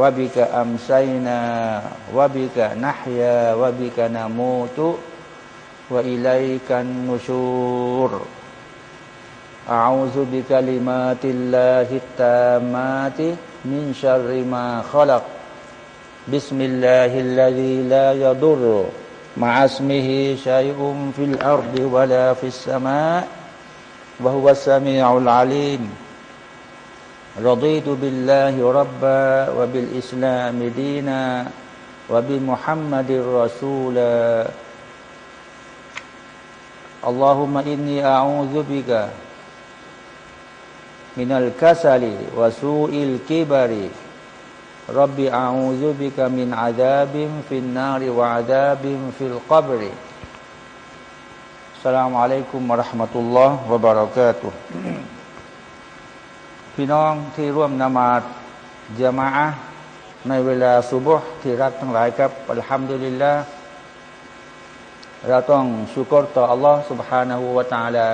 วะบิกะอัมไซนาวะบิกะนัฮยาวะบิกะนามูตุวะอิไลกันนุชูร أعوذ بكلمات الله التامات من شر ما خلق. بسم الله الذي لا يضر مع اسمه شيء في الأرض ولا في السماء وهو السميع العليم. رضيت بالله ربا وبالإسلام دينا وبمحمد رسولا. اللهم إني أعوذ بك من الكسل وسوء الكبر. ربي أعوذ بك من عذاب في النار وعذاب في القبر. السلام عليكم ورحمة الله وبركاته. พี่น้องที่ร่วมนมาดจามะในเวลาสุบฮ์ที่รักทั้งหลายครับอัลฮัมดุลิลละเราต้องชุกรต่อ Allah سبحانه และ تعالى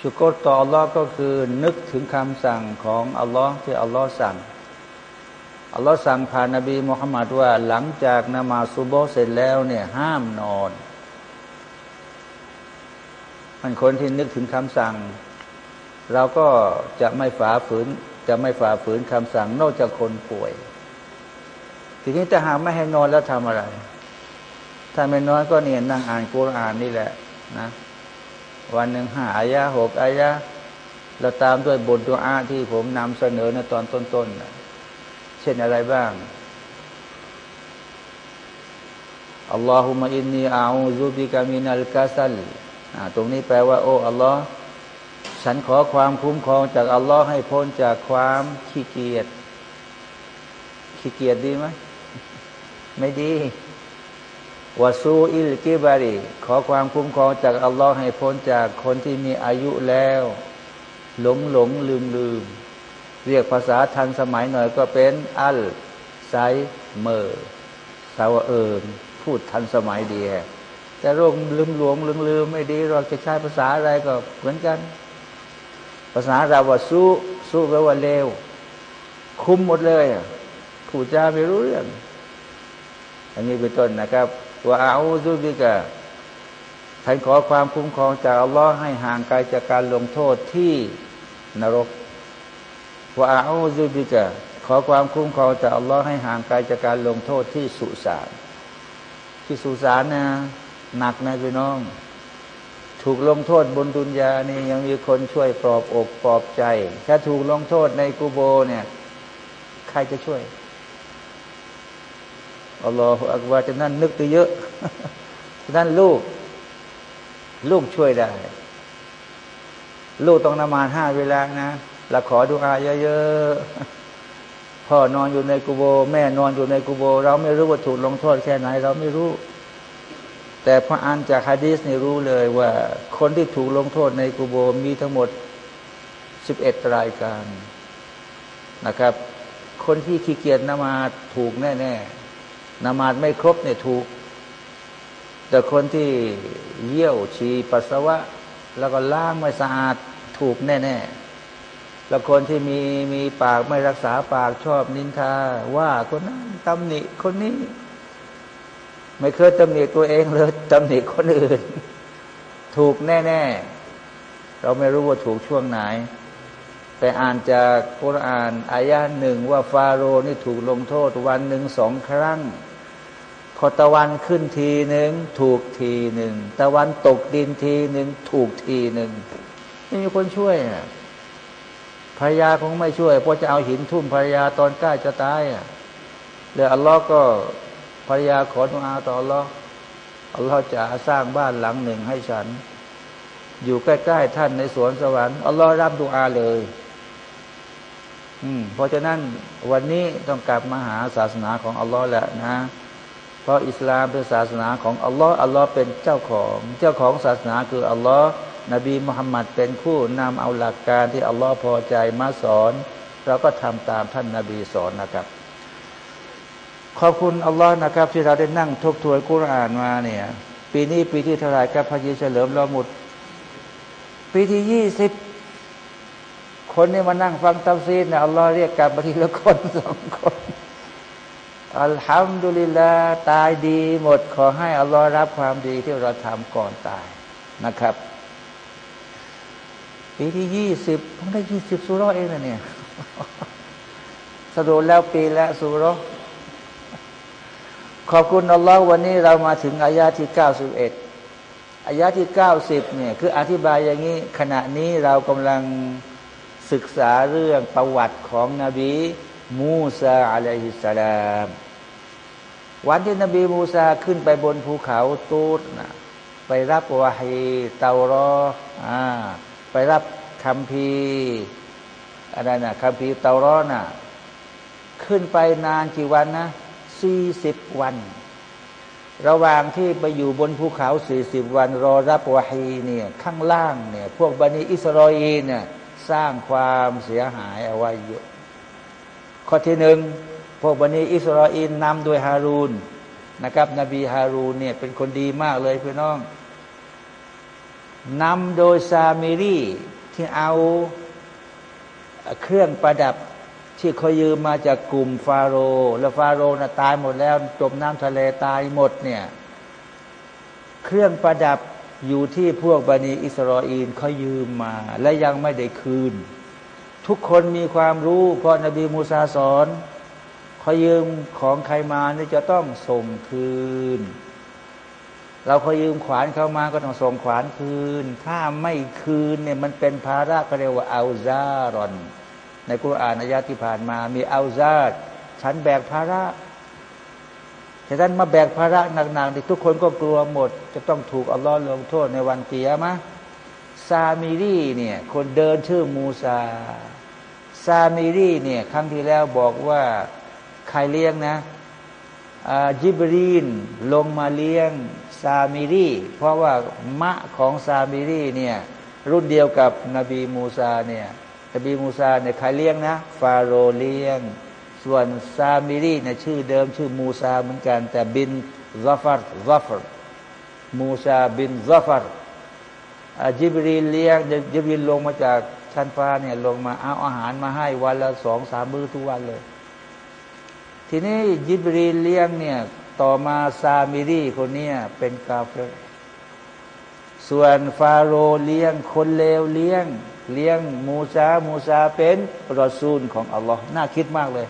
ชุกรต่อ Allah ก็คือนึกถึงคำสั่งของ Allah ที่ Allah สั่ง Allah สั่งผ่านนบีมุฮัมมัดว่า หลังจากนมาสุบฮ์เสร็จแล้วเนี่ยห้ามนอน มันคนที่นึกถึงคำสั่ง เราก็จะไม่ฝ่าฝืน จะไม่ฝ่าฝืนคำสั่งนอกจากคนป่วย ทีนี้ถ้าหาไม่ให้นอนแล้วทำอะไร ถ้าไม่นอนก็เนี่ยนั่งอ่านกุรอานนี่แหละนะ วันหนึ่งห้าอายะหกอายะเราตามด้วยบทดุอาที่ผมนำเสนอในตอนต้นๆเช่นอะไรบ้าง อัลลอฮุมะอินนีอาอูซุบิกามินัลกาซัลตรงนี้แปลว่า โอ้อัลลอฮ์ ฉันขอความคุ้มครองจากอัลลอฮ์ให้พ้นจากความขี้เกียจขี้เกียจดีไหมไม่ดีวาซูอิลกิบารีขอความคุ้มครองจากอัลลอฮ์ให้พ้นจากคนที่มีอายุแล้ว หลงหลงลืมลืมเรียกภาษาทันสมัยหน่อยก็เป็นอัลไซเมอร์สาวเอิญพูดทันสมัยดีแต่โรคลืมหลวงลืมลืมไม่ดีเราจะใช้ภาษาอะไรก็เหมือนกัน ภาษาเราว่าสู้สู้แปลว่าเลว คุมหมดเลยผู้จาไม่รู้เรื่อง อันนี้เป็นต้นนะครับว่าอาอูซุบิกะท่านขอความคุ้มครองจากอัลลอฮ์ให้ห่างไกลจากการลงโทษที่นรกว่าอาอูซุบิกะขอความคุ้มครองจากอัลลอฮ์ให้ห่างไกลจากการลงโทษที่สุสานที่สุสานนะหนักนะพี่น้อง ถูกลงโทษบนดุนยานี่ยังมีคนช่วยปลอบอกปลอบใจ ถ้าถูกลงโทษในกูโบเนี่ย ใครจะช่วยอัลลอฮฺอักบารจะนั่นนึกตัวเยอะนั่นลูก ลูกช่วยได้ ลูกต้องนมาห้าเวลานะเราขอดูอาเยอะๆพ่อนอนอยู่ในกูโบ แม่นอนอยู่ในกูโบ เราไม่รู้ว่าถูกลงโทษแค่ไหน เราไม่รู้ แต่พออ่านจากฮะดีสนี่รู้เลยว่าคนที่ถูกลงโทษในกูโบมีทั้งหมดสิบเอ็ดรายการนะครับ คนที่ขี้เกียจนมาถูกแน่ๆนมาดไม่ครบเนี่ยถูก แต่คนที่เยี่ยวฉี่ปัสสาวะ แล้วก็ล้างไม่สะอาดถูกแน่ๆ แล้วคนที่มีมีปากไม่รักษาปากชอบนินทาว่าคนนั้นตำหนิคนนี้ ไม่เคยตำหนิตัวเองเลยตำหนิคนอื่น ถูกแน่ ๆ เราไม่รู้ว่าถูกช่วงไหน แต่อ่านจากกุรอานอายะหนึ่งว่าฟาโรห์นี่ถูกลงโทษวันหนึ่งสองครั้งพอตะวันขึ้นทีหนึ่งถูกทีหนึ่งตะวันตกดินทีหนึ่งถูกทีหนึ่งไม่มีคนช่วยภรรยาคงไม่ช่วยเพราะจะเอาหินทุ่มภรรยาตอนใกล้จะตายอะแล้วอัลลอฮ์ก็ ภรรยาขอดุอาต่ออัลลอฮ์อัลลอฮ์จะสร้างบ้านหลังหนึ่งให้ฉัน อยู่ใกล้ๆท่านในสวนสวรรค์อัลลอฮ์รับดุอาเลย อืม เพราะฉะนั้นวันนี้ต้องกลับมาหาศาสนาของอัลลอฮ์แหละนะ เพราะอิสลามเป็นศาสนาของอัลลอฮ์อัลลอฮ์เป็นเจ้าของ เจ้าของศาสนาคืออัลลอฮ์นบีมุฮัมมัดเป็นผู้นำเอาหลักการที่อัลลอฮ์พอใจมาสอน เราก็ทำตามท่านนาบีสอนนะครับ ขอบคุณอัลลอฮ์นะครับ ที่เราได้นั่งทบทวนกุรอานมาเนี่ย ปีนี้ปีที่เท่าไรกับพระยิเฉลิมเราหมดปีที่ยี่สิบคนนี่มานั่งฟังตัฟซีรเนี่ยอัลลอฮ์เรียกกลับมาทีละคนสองคนالحمد لله ตายดีหมดขอให้อัลลอฮ์รับความดีที่เราทำก่อนตายนะครับ ปีที่ยี่สิบเพิ่งได้ยี่สิบซูเราะฮ์เองนะเนี่ยสรุปแล้วปีละซูเราะฮ์ ขอบคุณอัลลอฮ์วันนี้เรามาถึงอายะฮ์ที่เก้าสิบเอ็ดอายาที่เก้าสิบเนี่ยคืออธิบายอย่างนี้ ขณะนี้เรากำลังศึกษาเรื่องประวัติของนบีมูซาอะลัยฮิสสลามวันที่นบีมูซาขึ้นไปบนภูเขาตูดนะไปรับวะฮีเตารออ่าไปรับคำพีอะไรนะคำพีเตารอน่ะ ขึ้นไปนานกี่วันนะ สี่สิบวัน ระหว่างที่ไปอยู่บนภูเขาสี่สิบวัน รอรับวะฮีเนี่ยข้างล่างเนี่ยพวกบันิอิสรออีเนี่ยสร้างความเสียหายเอาไว้เยอะข้อที่หนึ่งพวกบันิอิสราเอลนำโดยฮารูนนะครับ นบีฮารูนเนี่ยเป็นคนดีมากเลยพี่น้องนำโดยซามิรีที่เอาเครื่องประดับ ที่เขายืมมาจากกลุ่มฟาโรห์แล้วฟาโรห์น่ะตายหมดแล้ว จมน้ำทะเลตายหมดเนี่ย เครื่องประดับอยู่ที่พวกบันิอิสราเอลเขายืมมา และยังไม่ได้คืน ทุกคนมีความรู้เพราะนบีมูซาสอนเขายืมของใครมานี่จะต้องส่งคืน เราเขายืมขวานเข้ามาก็ต้องส่งขวานคืน ถ้าไม่คืนเนี่ยมันเป็นภาระเขาเรียกว่าอัลซารอน ในกุรอานอายาที่ผ่านมา มีอัลซาร์ฉันแบกภาระฉะนั้นมาแบกภาระหนักๆที่ทุกคนก็กลัวหมด จะต้องถูกอัลลอฮ์ลงโทษในวันเกียร์มะซามิรีเนี่ย คนเดินชื่อมูซา ซามิรีเนี่ยครั้งที่แล้วบอกว่าใครเลี้ยงนะจิบรีนลงมาเลี้ยงซามิรีเพราะว่ามะของซามิรีเนี่ยรุ่นเดียวกับนบีมูซาเนี่ย นบีมูซาเนี่ยใครเลี้ยงนะ ฟาโรห์เลี้ยง ส่วนซามิรีเนี่ยชื่อเดิมชื่อมูซาเหมือนกัน แต่บินซาฟาร์ซาฟาร์มูซาบินซาฟาร์จิบรีลเลี้ยงจิบรีลลงมาจากชั้นฟ้าเนี่ยลงมาเอาอาหารมาให้วันละสองสามมื้อทุกวันเลย ทีนี้ยิบรีเลี้ยงเนี่ย ต่อมาซามิรีคนเนี้ยเป็นกาเฟส่วนฟาโรเลี้ยงคนเลวเลี้ยง เลี้ยงมูซา มูซาเป็นรอซูลของอัลลอฮ์น่าคิดมากเลย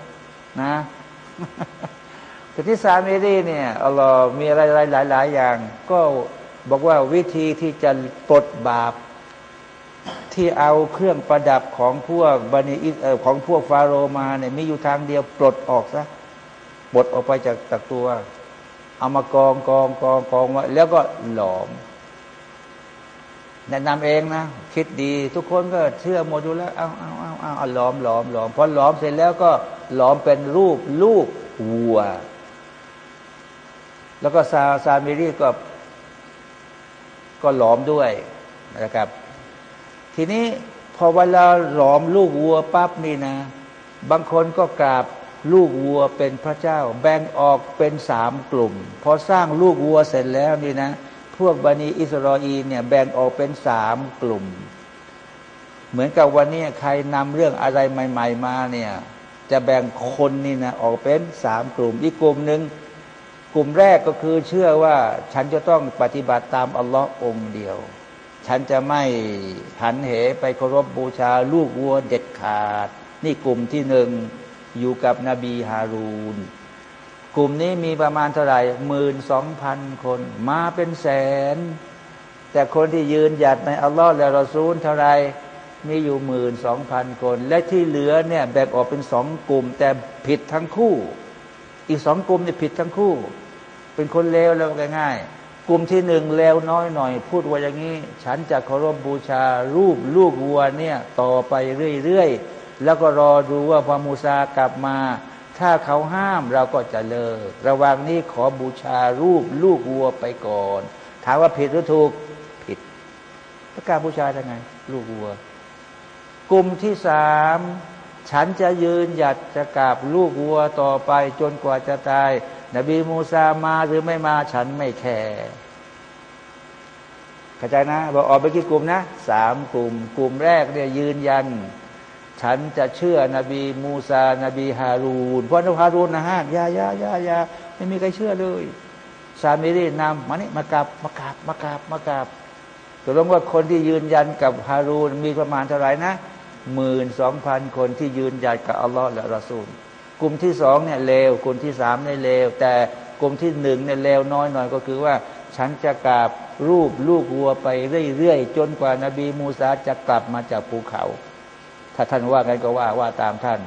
นะแต่ที่สามีรีเนี่ยอัลลอฮ์มีอะไรหลายๆอย่าง ก็บอกว่าวิธีที่จะปลดบาป ที่เอาเครื่องประดับของพวกบันิอิของพวกฟาโรมาเนี่ยมีอยู่ทางเดียว ปลดออกซะปลดออกไปจากจากตัว เอามากองกองกองกองไว้แล้วก็หลอม แนะนำเองนะ คิดดีทุกคนก็เชื่อหมดอยู่แล้วเอาเอาเอาเอาเอาหลอมหลอมหลอมพอหลอมเสร็จแล้วก็หลอมเป็นรูปลูกวัว แล้วก็ซาซามิรีก็ ก็หลอมด้วยนะครับ ทีนี้พอเวลาหลอมลูกวัวปั๊บนี่นะ บางคนก็กราบลูกวัวเป็นพระเจ้า แบ่งออกเป็นสามกลุ่ม พอสร้างลูกวัวเสร็จแล้วนี่นะ พวกบันิอิสราเอลเนี่ยแบ่งออกเป็นสามกลุ่ม เหมือนกับวันนี้ใครนำเรื่องอะไรใหม่ ๆ มาเนี่ยจะแบ่งคนนี่นะออกเป็นสามกลุ่ม อีกกลุ่มหนึ่งกลุ่มแรกก็คือเชื่อว่าฉันจะต้องปฏิบัติตามอัลลอฮ์องเดียว ฉันจะไม่หันเหไปเคารพบบูชาลูกวัวเด็ดขาด นี่กลุ่มที่หนึ่งอยู่กับนบีฮารูน กลุ่มนี้มีประมาณเท่าไหร่หมื่นสองพันคน มาเป็นแสน แต่คนที่ยืนหยัดในอัลลอฮ์และรอซูลเท่าไรมีอยู่หมื่นสองพันคน และที่เหลือเนี่ยแบ่งออกเป็นสองกลุ่ม แต่ผิดทั้งคู่ อีกสองกลุ่มเนี่ยผิดทั้งคู่ เป็นคนเลวแล้วง่ายๆกลุ่มที่หนึ่งเลวน้อยหน่อย พูดว่าอย่างนี้ ฉันจะเคารพบบูชารูปลูกวัวเนี่ยต่อไปเรื่อยๆแล้วก็รอดูว่าพอมูซากลับมา ถ้าเขาห้ามเราก็จะเลิก ระหว่างนี้ขอบูชารูปลูกวัวไปก่อน ถามว่าผิดหรือถูกผิดประกาศบูชาได้ไง ลูกวัว กลุ่มที่สามฉันจะยืนหยัดจะกราบลูกวัวต่อไปจนกว่าจะตาย นบีมูซามาหรือไม่มาฉันไม่ care เข้าใจนะบอกออกไปกี่กลุ่มนะสามกลุ่ม กลุ่มแรกเนี่ยยืนยัน ฉันจะเชื่อนบีมูซา นบีฮารูนเพราะนบีฮารูนนะฮะยายายายาไม่มีใครเชื่อเลยซามิรีนำมานี่มากราบมากราบมากราบมากราบตกลงว่าคนที่ยืนยันกับฮารูนมีประมาณเท่าไหร่นะหมื่นสองพันคนที่ยืนยันกับอัลลอฮ์และรอซูลกลุ่มที่สองเนี่ยเลวกลุ่มที่สามเนี่ยเลว แต่กลุ่มที่หนึ่งเนี่ยเลวน้อยหน่อยก็คือว่า ฉันจะกราบรูปลูกวัวไปเรื่อยๆจนกว่านาบีมูซาจะกลับมาจากภูเขา ถ้าท่านว่ากันก็ว่าว่าตามท่าน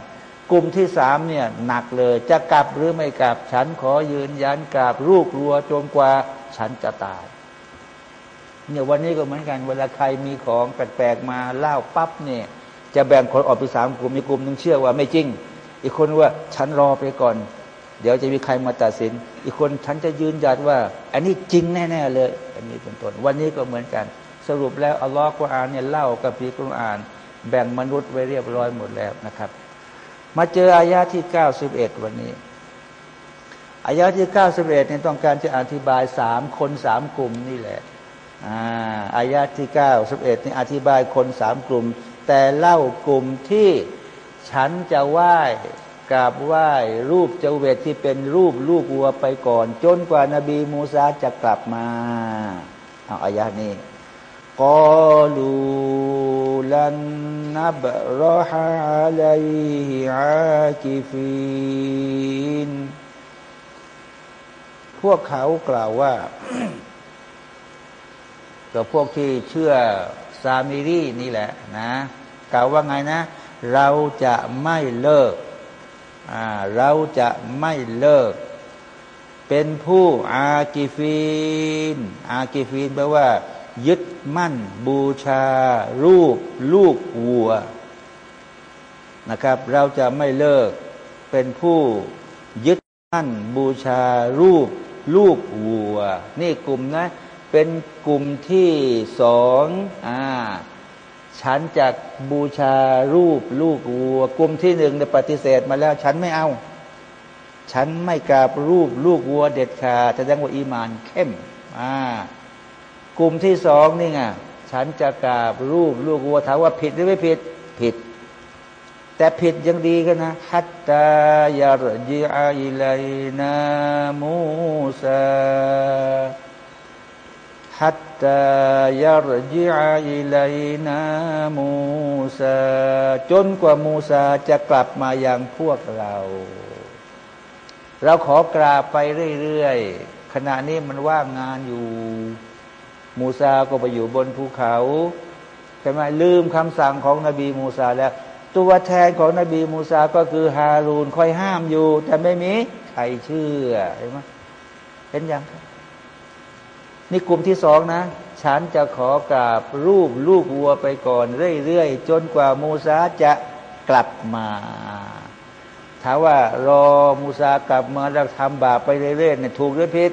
กลุ่มที่สามเนี่ยหนักเลย จะกลับหรือไม่กลับ ฉันขอยืนยันกราบรูปวัวจนกว่าฉันจะตายเนี่ยวันนี้ก็เหมือนกัน เวลาใครมีของแปลกๆมาเล่าปั๊บเนี่ยจะแบ่งคนออกเป็นสามกลุ่มมีกลุ่มหนึ่งเชื่อว่าไม่จริง อีกคนว่าฉันรอไปก่อน เดี๋ยวจะมีใครมาตัดสิน อีกคนฉันจะยืนยันว่า อันนี้จริงแน่ ๆ เลย อันนี้เป็นต้นวันนี้ก็เหมือนกัน สรุปแล้วอัลลอฮฺกุรอานเนี่ยเล่ากับพีกุรอาน แบ่งมนุษย์ไว้เรียบร้อยหมดแล้วนะครับ มาเจออายาที่เก้าสิบเอ็ดวันนี้อายาที่เก้าสิบเนี่ยต้องการจะอธิบายสามคนสามกลุ่มนี่แหละอายาที่เก้าสิบเอ็ดนี่อธิบายคนสามกลุ่ม แต่เล่ากลุ่มที่ฉันจะไหว้กราบไหว้รูปเจเวตที่เป็นรูปลูกวัวไปก่อน จนกว่านาบีมูซาจะกลับมาเอาอายานี้ กอลูลันนับรอฮะอะลัยฮิอากิฟินพวกเขากล่าวว่ากับพวกที่เชื่อซามิรีนี่แหละนะกล่าวว่าไงนะ เราจะไม่เลิกเราจะไม่เลิก เป็นผู้อากิฟีน อากิฟีนแปลว่า ยึดมั่น บูชา รูป ลูกวัวนะครับ เราจะไม่เลิกเป็นผู้ยึดมั่น บูชา รูป ลูกวัว นี่กลุ่มนะ เป็นกลุ่มที่สองอ่าฉันจะบูชารูป ลูกวัว กลุ่มที่หนึ่งได้ปฏิเสธมาแล้ว ฉันไม่เอา ฉันไม่กราบรูป ลูกวัว เด็ดขาดแสดงว่าอีมานเข้มอ่า ลุ่มที่สองนี่ไงฉันจะกราบรูปลูกวัวถามว่าผิดหรือไม่ผิดผิด แต่ผิดยังดีกันนะฮัตตายารจิอาอิไลนามูซาฮัตตายารจิอาอิไลนามูซาจนกว่ามูซาจะกลับมาอย่างพวกเรา เราขอกราบไปเรื่อยๆขณะนี้มันว่างงานอยู่ มูซาก็ไปอยู่บนภูเขาใช่ไหมลืมคำสั่งของนบีมูซาแล้ว ตัวแทนของนบีมูซาก็คือฮารูนคอยห้ามอยู่ แต่ไม่มีใครเชื่อเห็นไหมเห็นยังนี่กลุ่มที่สองนะ ฉันจะขอกราบรูปลูกวัวไปก่อน เรื่อยๆ จนกว่ามูซาจะกลับมาถามว่ารอมูซากลับมาแล้วทำบาปไปเรื่อยๆเนี่ยถูกหรือผิด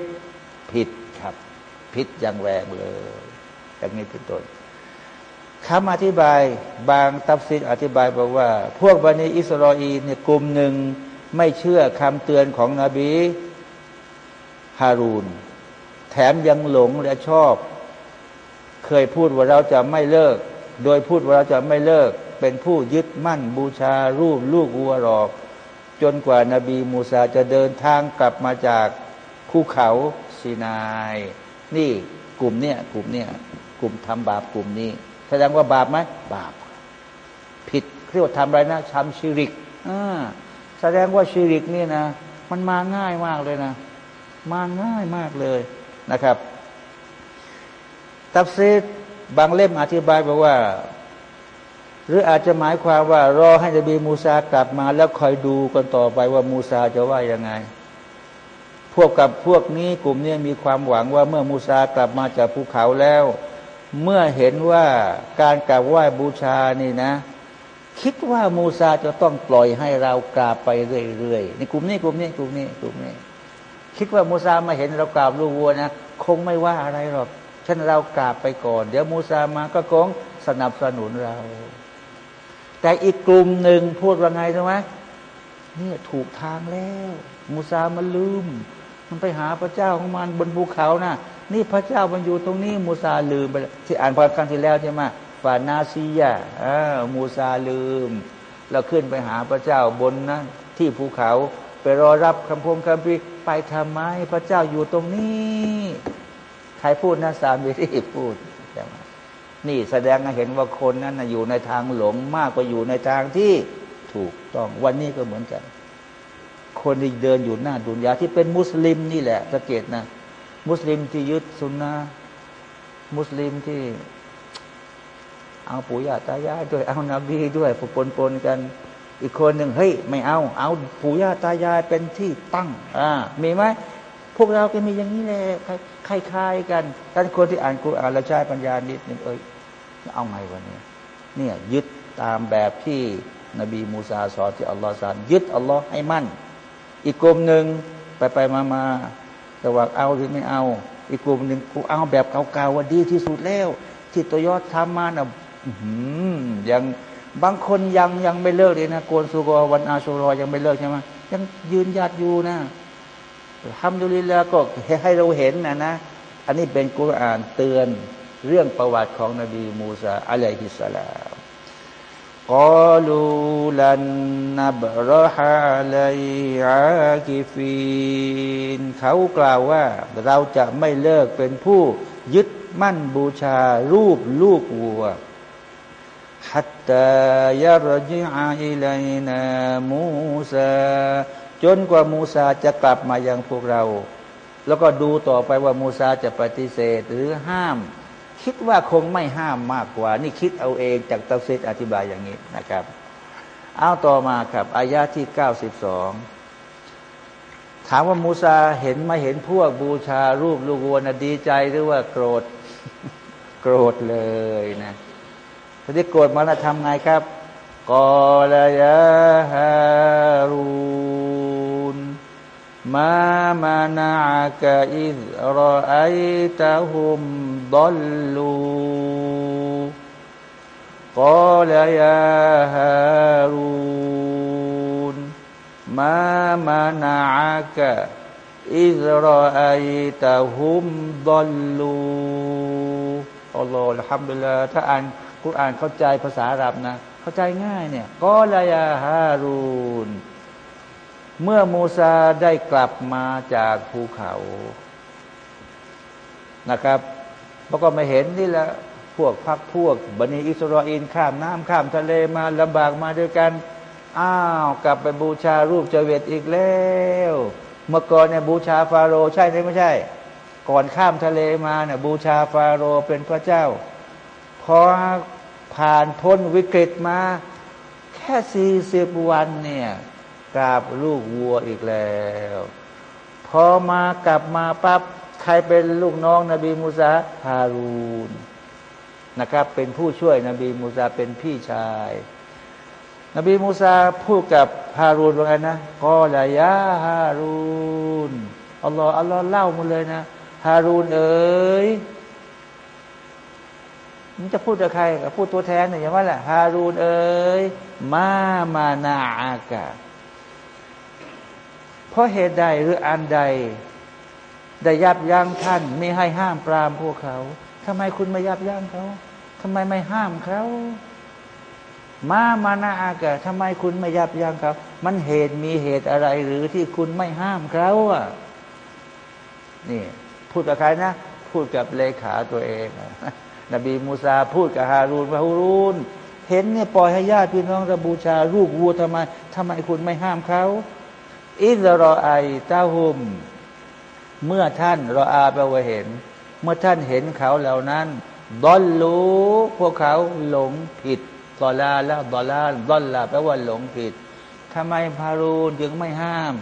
ผิด ครับผิดอย่างแรงเลยอย่างนี้เป็นต้นคำอธิบายบางตัฟซิดอธิบายบอกว่า พวกบันิอิสราเอลเนี่ยกลุ่มหนึ่งไม่เชื่อคำเตือนของนบีฮารูน แถมยังหลงและชอบ เคยพูดว่าเราจะไม่เลิก โดยพูดว่าเราจะไม่เลิก เป็นผู้ยึดมั่นบูชารูปลูกวัวหลอก จนกว่านาบีมูซาจะเดินทางกลับมาจากภูเขาซีนาย นี่กลุ่มเนี้ยกลุ่มเนี้ยกลุ่มทำบาปกลุ่มนี้ แสดงว่าบาปไหมบาป ผิดเรียกว่าทำอะไรนะทำชิริกอ่าแสดงว่าชิริกนี่นะ มันมาง่ายมากเลยนะ มาง่ายมากเลยนะครับ ตัฟซีดบางเล่มอธิบายบอกว่า หรืออาจจะหมายความว่ารอให้นบีมูซากลับมา แล้วคอยดูกันต่อไปว่ามูซาจะว่ายังไง วกกับพวกนี้กลุ่มนี้มีความหวังว่าเมื่อมูซากลับมาจากภูเขาแล้ว เมื่อเห็นว่าการกราบไหว้บูชานี่นะ คิดว่ามูซาจะต้องปล่อยให้เรากราบไปเรื่อยๆในกลุ่มนี้กลุ่มนี้กลุ่มนี้กลุ่มนี้ คิดว่ามูซามาเห็นเรากราบลูกวัวนะคงไม่ว่าอะไรหรอกฉันเรากราบไปก่อน เดี๋ยวมูซามาก็คงสนับสนุนเรา แต่อีกกลุ่มหนึ่งพูดว่าไงใช่ไหมเนี่ยถูกทางแล้ว มูซามันลืม มันไปหาพระเจ้าของมันบนภูเขานะ่ะ นี่พระเจ้ามันอยู่ตรงนี้มูซาลืมไปที่อ่านพอครั้งที่แล้วใช่ไหมฟานาซียาอ่ามูซาลืม เราขึ้นไปหาพระเจ้าบนนะที่ภูเขา ไปรอรับคำพงคำพีไปทำไมพระเจ้าอยู่ตรงนี้ใครพูดนะสามีที่พูดใช่ไหมนี่แสดงให้เห็นว่าคนนั้นอยู่ในทางหลงมากกว่าอยู่ในทางที่ถูกต้องวันนี้ก็เหมือนกัน คนที่เดินอยู่หน้าดุนยาที่เป็นมุสลิมนี่แหละสังเกตนะ มุสลิมที่ยึดสุนนะมุสลิมที่ เอาปู่ย่าตายายด้วย เอานาบีด้วยปนปนกัน อีกคนหนึ่งเฮ้ยไม่เอา เอาปู่ย่าตายายเป็นที่ตั้ง อ่ามีไหมพวกเราก็มีอย่างนี้แหละคล้ายๆกันท่านคนที่อ่านกุรอานแล้วใช้ปัญญานิดนึงเอ้ยเอาไงวะเนี่ยเนี่ยยึดตามแบบที่นบีมูซาสอนที่อัลลอฮ์สอนยึดอัลลอฮ์ให้มั่น อีกกลุ่มหนึ่งไปไปมามาระหว่างเอาหรือไม่เอา อีกกลุ่มหนึ่งกูเอาแบบเก่าๆว่าดีที่สุดแล้ว ที่ตัวยอดทำมานะยังบางคนยังยังไม่เลิกเลยนะโกนสุกรวันอาชูรอยังไม่เลิกใช่ไหมยังยืนหยัดอยู่นะทำดุลิลาก็ให้เราเห็นนะนะ อันนี้เป็นกุรอานเตือนเรื่องประวัติของนบีมูซาอะลัยฮิสสลาม กอลูลันนับรหะลัยอากิฟีนเขากล่าวว่าเราจะไม่เลิกเป็นผู้ยึดมั่นบูชารูปลูกวัว حتى يرجع إلينا موسى จนกว่ามูซาจะกลับมายังพวกเรา แล้วก็ดูต่อไปว่ามูซาจะปฏิเสธหรือห้าม คิดว่าคงไม่ห้ามมากกว่า นี่คิดเอาเองจากตัฟซีรอธิบายอย่างนี้นะครับ เอาต่อมาครับอายาที่เก้าสิบสองถามว่ามูซาเห็นมาเห็นพวกบูชารูปลูกวัวนะดีใจหรือว่าโกรธโกรธเลยนะทีนี้โกรธมาแล้วทำไงครับกอลยาฮารู มามานาอักอิซรอไอตะฮุมดลลูกอลยาฮารูนมามานาอักอิซรอไอตะฮุมดลลูอัลลอฮฺทำไปเลยถ้าอ่านกุรอ่านเข้าใจภาษาอาหรับนะ เข้าใจง่ายเนี่ยกอลยาฮารูน เมื่อมูซาได้กลับมาจากภูเขานะครับแล้วก็มาเห็นนี่แหละพวกพักพวกบันิอิสราเอลข้ามน้ำข้ามทะเลมาลำบากมาด้วยกันอ้าวกลับไปบูชารูปเจเวตอีกแล้ว เมื่อก่อนเนี่ยบูชาฟาโรใช่ไหมไม่ใช่ ก่อนข้ามทะเลมาเนี่ยบูชาฟาโรเป็นพระเจ้า พอผ่านพ้นวิกฤตมา แค่สี่สิบวันเนี่ย กราบลูกวัวอีกแล้ว พอมากลับมาปั๊บใครเป็นลูกน้องนบีมูซาฮารูนนะครับ เป็นผู้ช่วยนบีมูซาเป็นพี่ชาย นบีมูซาพูดกับฮารูนว่าไงนะกอลายาฮารูนอัลลอฮ์อัลลอฮ์เล่ามาเลยนะฮารูนเอ๋ยมันจะพูดกับใครกับพูดตัวแทนเนี่ยอย่างว่าแหละฮารูนเอ๋ยมามานาอากา เพราะเหตุใดหรืออันใด ได้ยับยั้งท่านไม่ให้ห้ามปรามพวกเขาทำไมคุณไม่ยับยั้งเขาทำไมไม่ห้ามเขามามานาอากาทำไมคุณไม่ยับยั้งเขา มันเหตุมีเหตุอะไรหรือที่คุณไม่ห้ามเขาอะนี่พูดกับใครนะ พูดกับเลขาตัวเอง นบีมูซาพูดกับฮารูนว่าฮารูน เห็นเนี่ยปล่อยให้ญาติพี่น้องระบูชา รูปวัวทำไมทำไมคุณไม่ห้ามเขา อิสรอไอตาหุม เมื่อท่านรออาแปลว่าเห็น เมื่อท่านเห็นเขาเหล่านั้นดอลรู้พวกเขาหลงผิดดอลาแล้วดอลาดอลลาแปลว่าหลงผิดทำไมพารูนจึงไม่ห้าม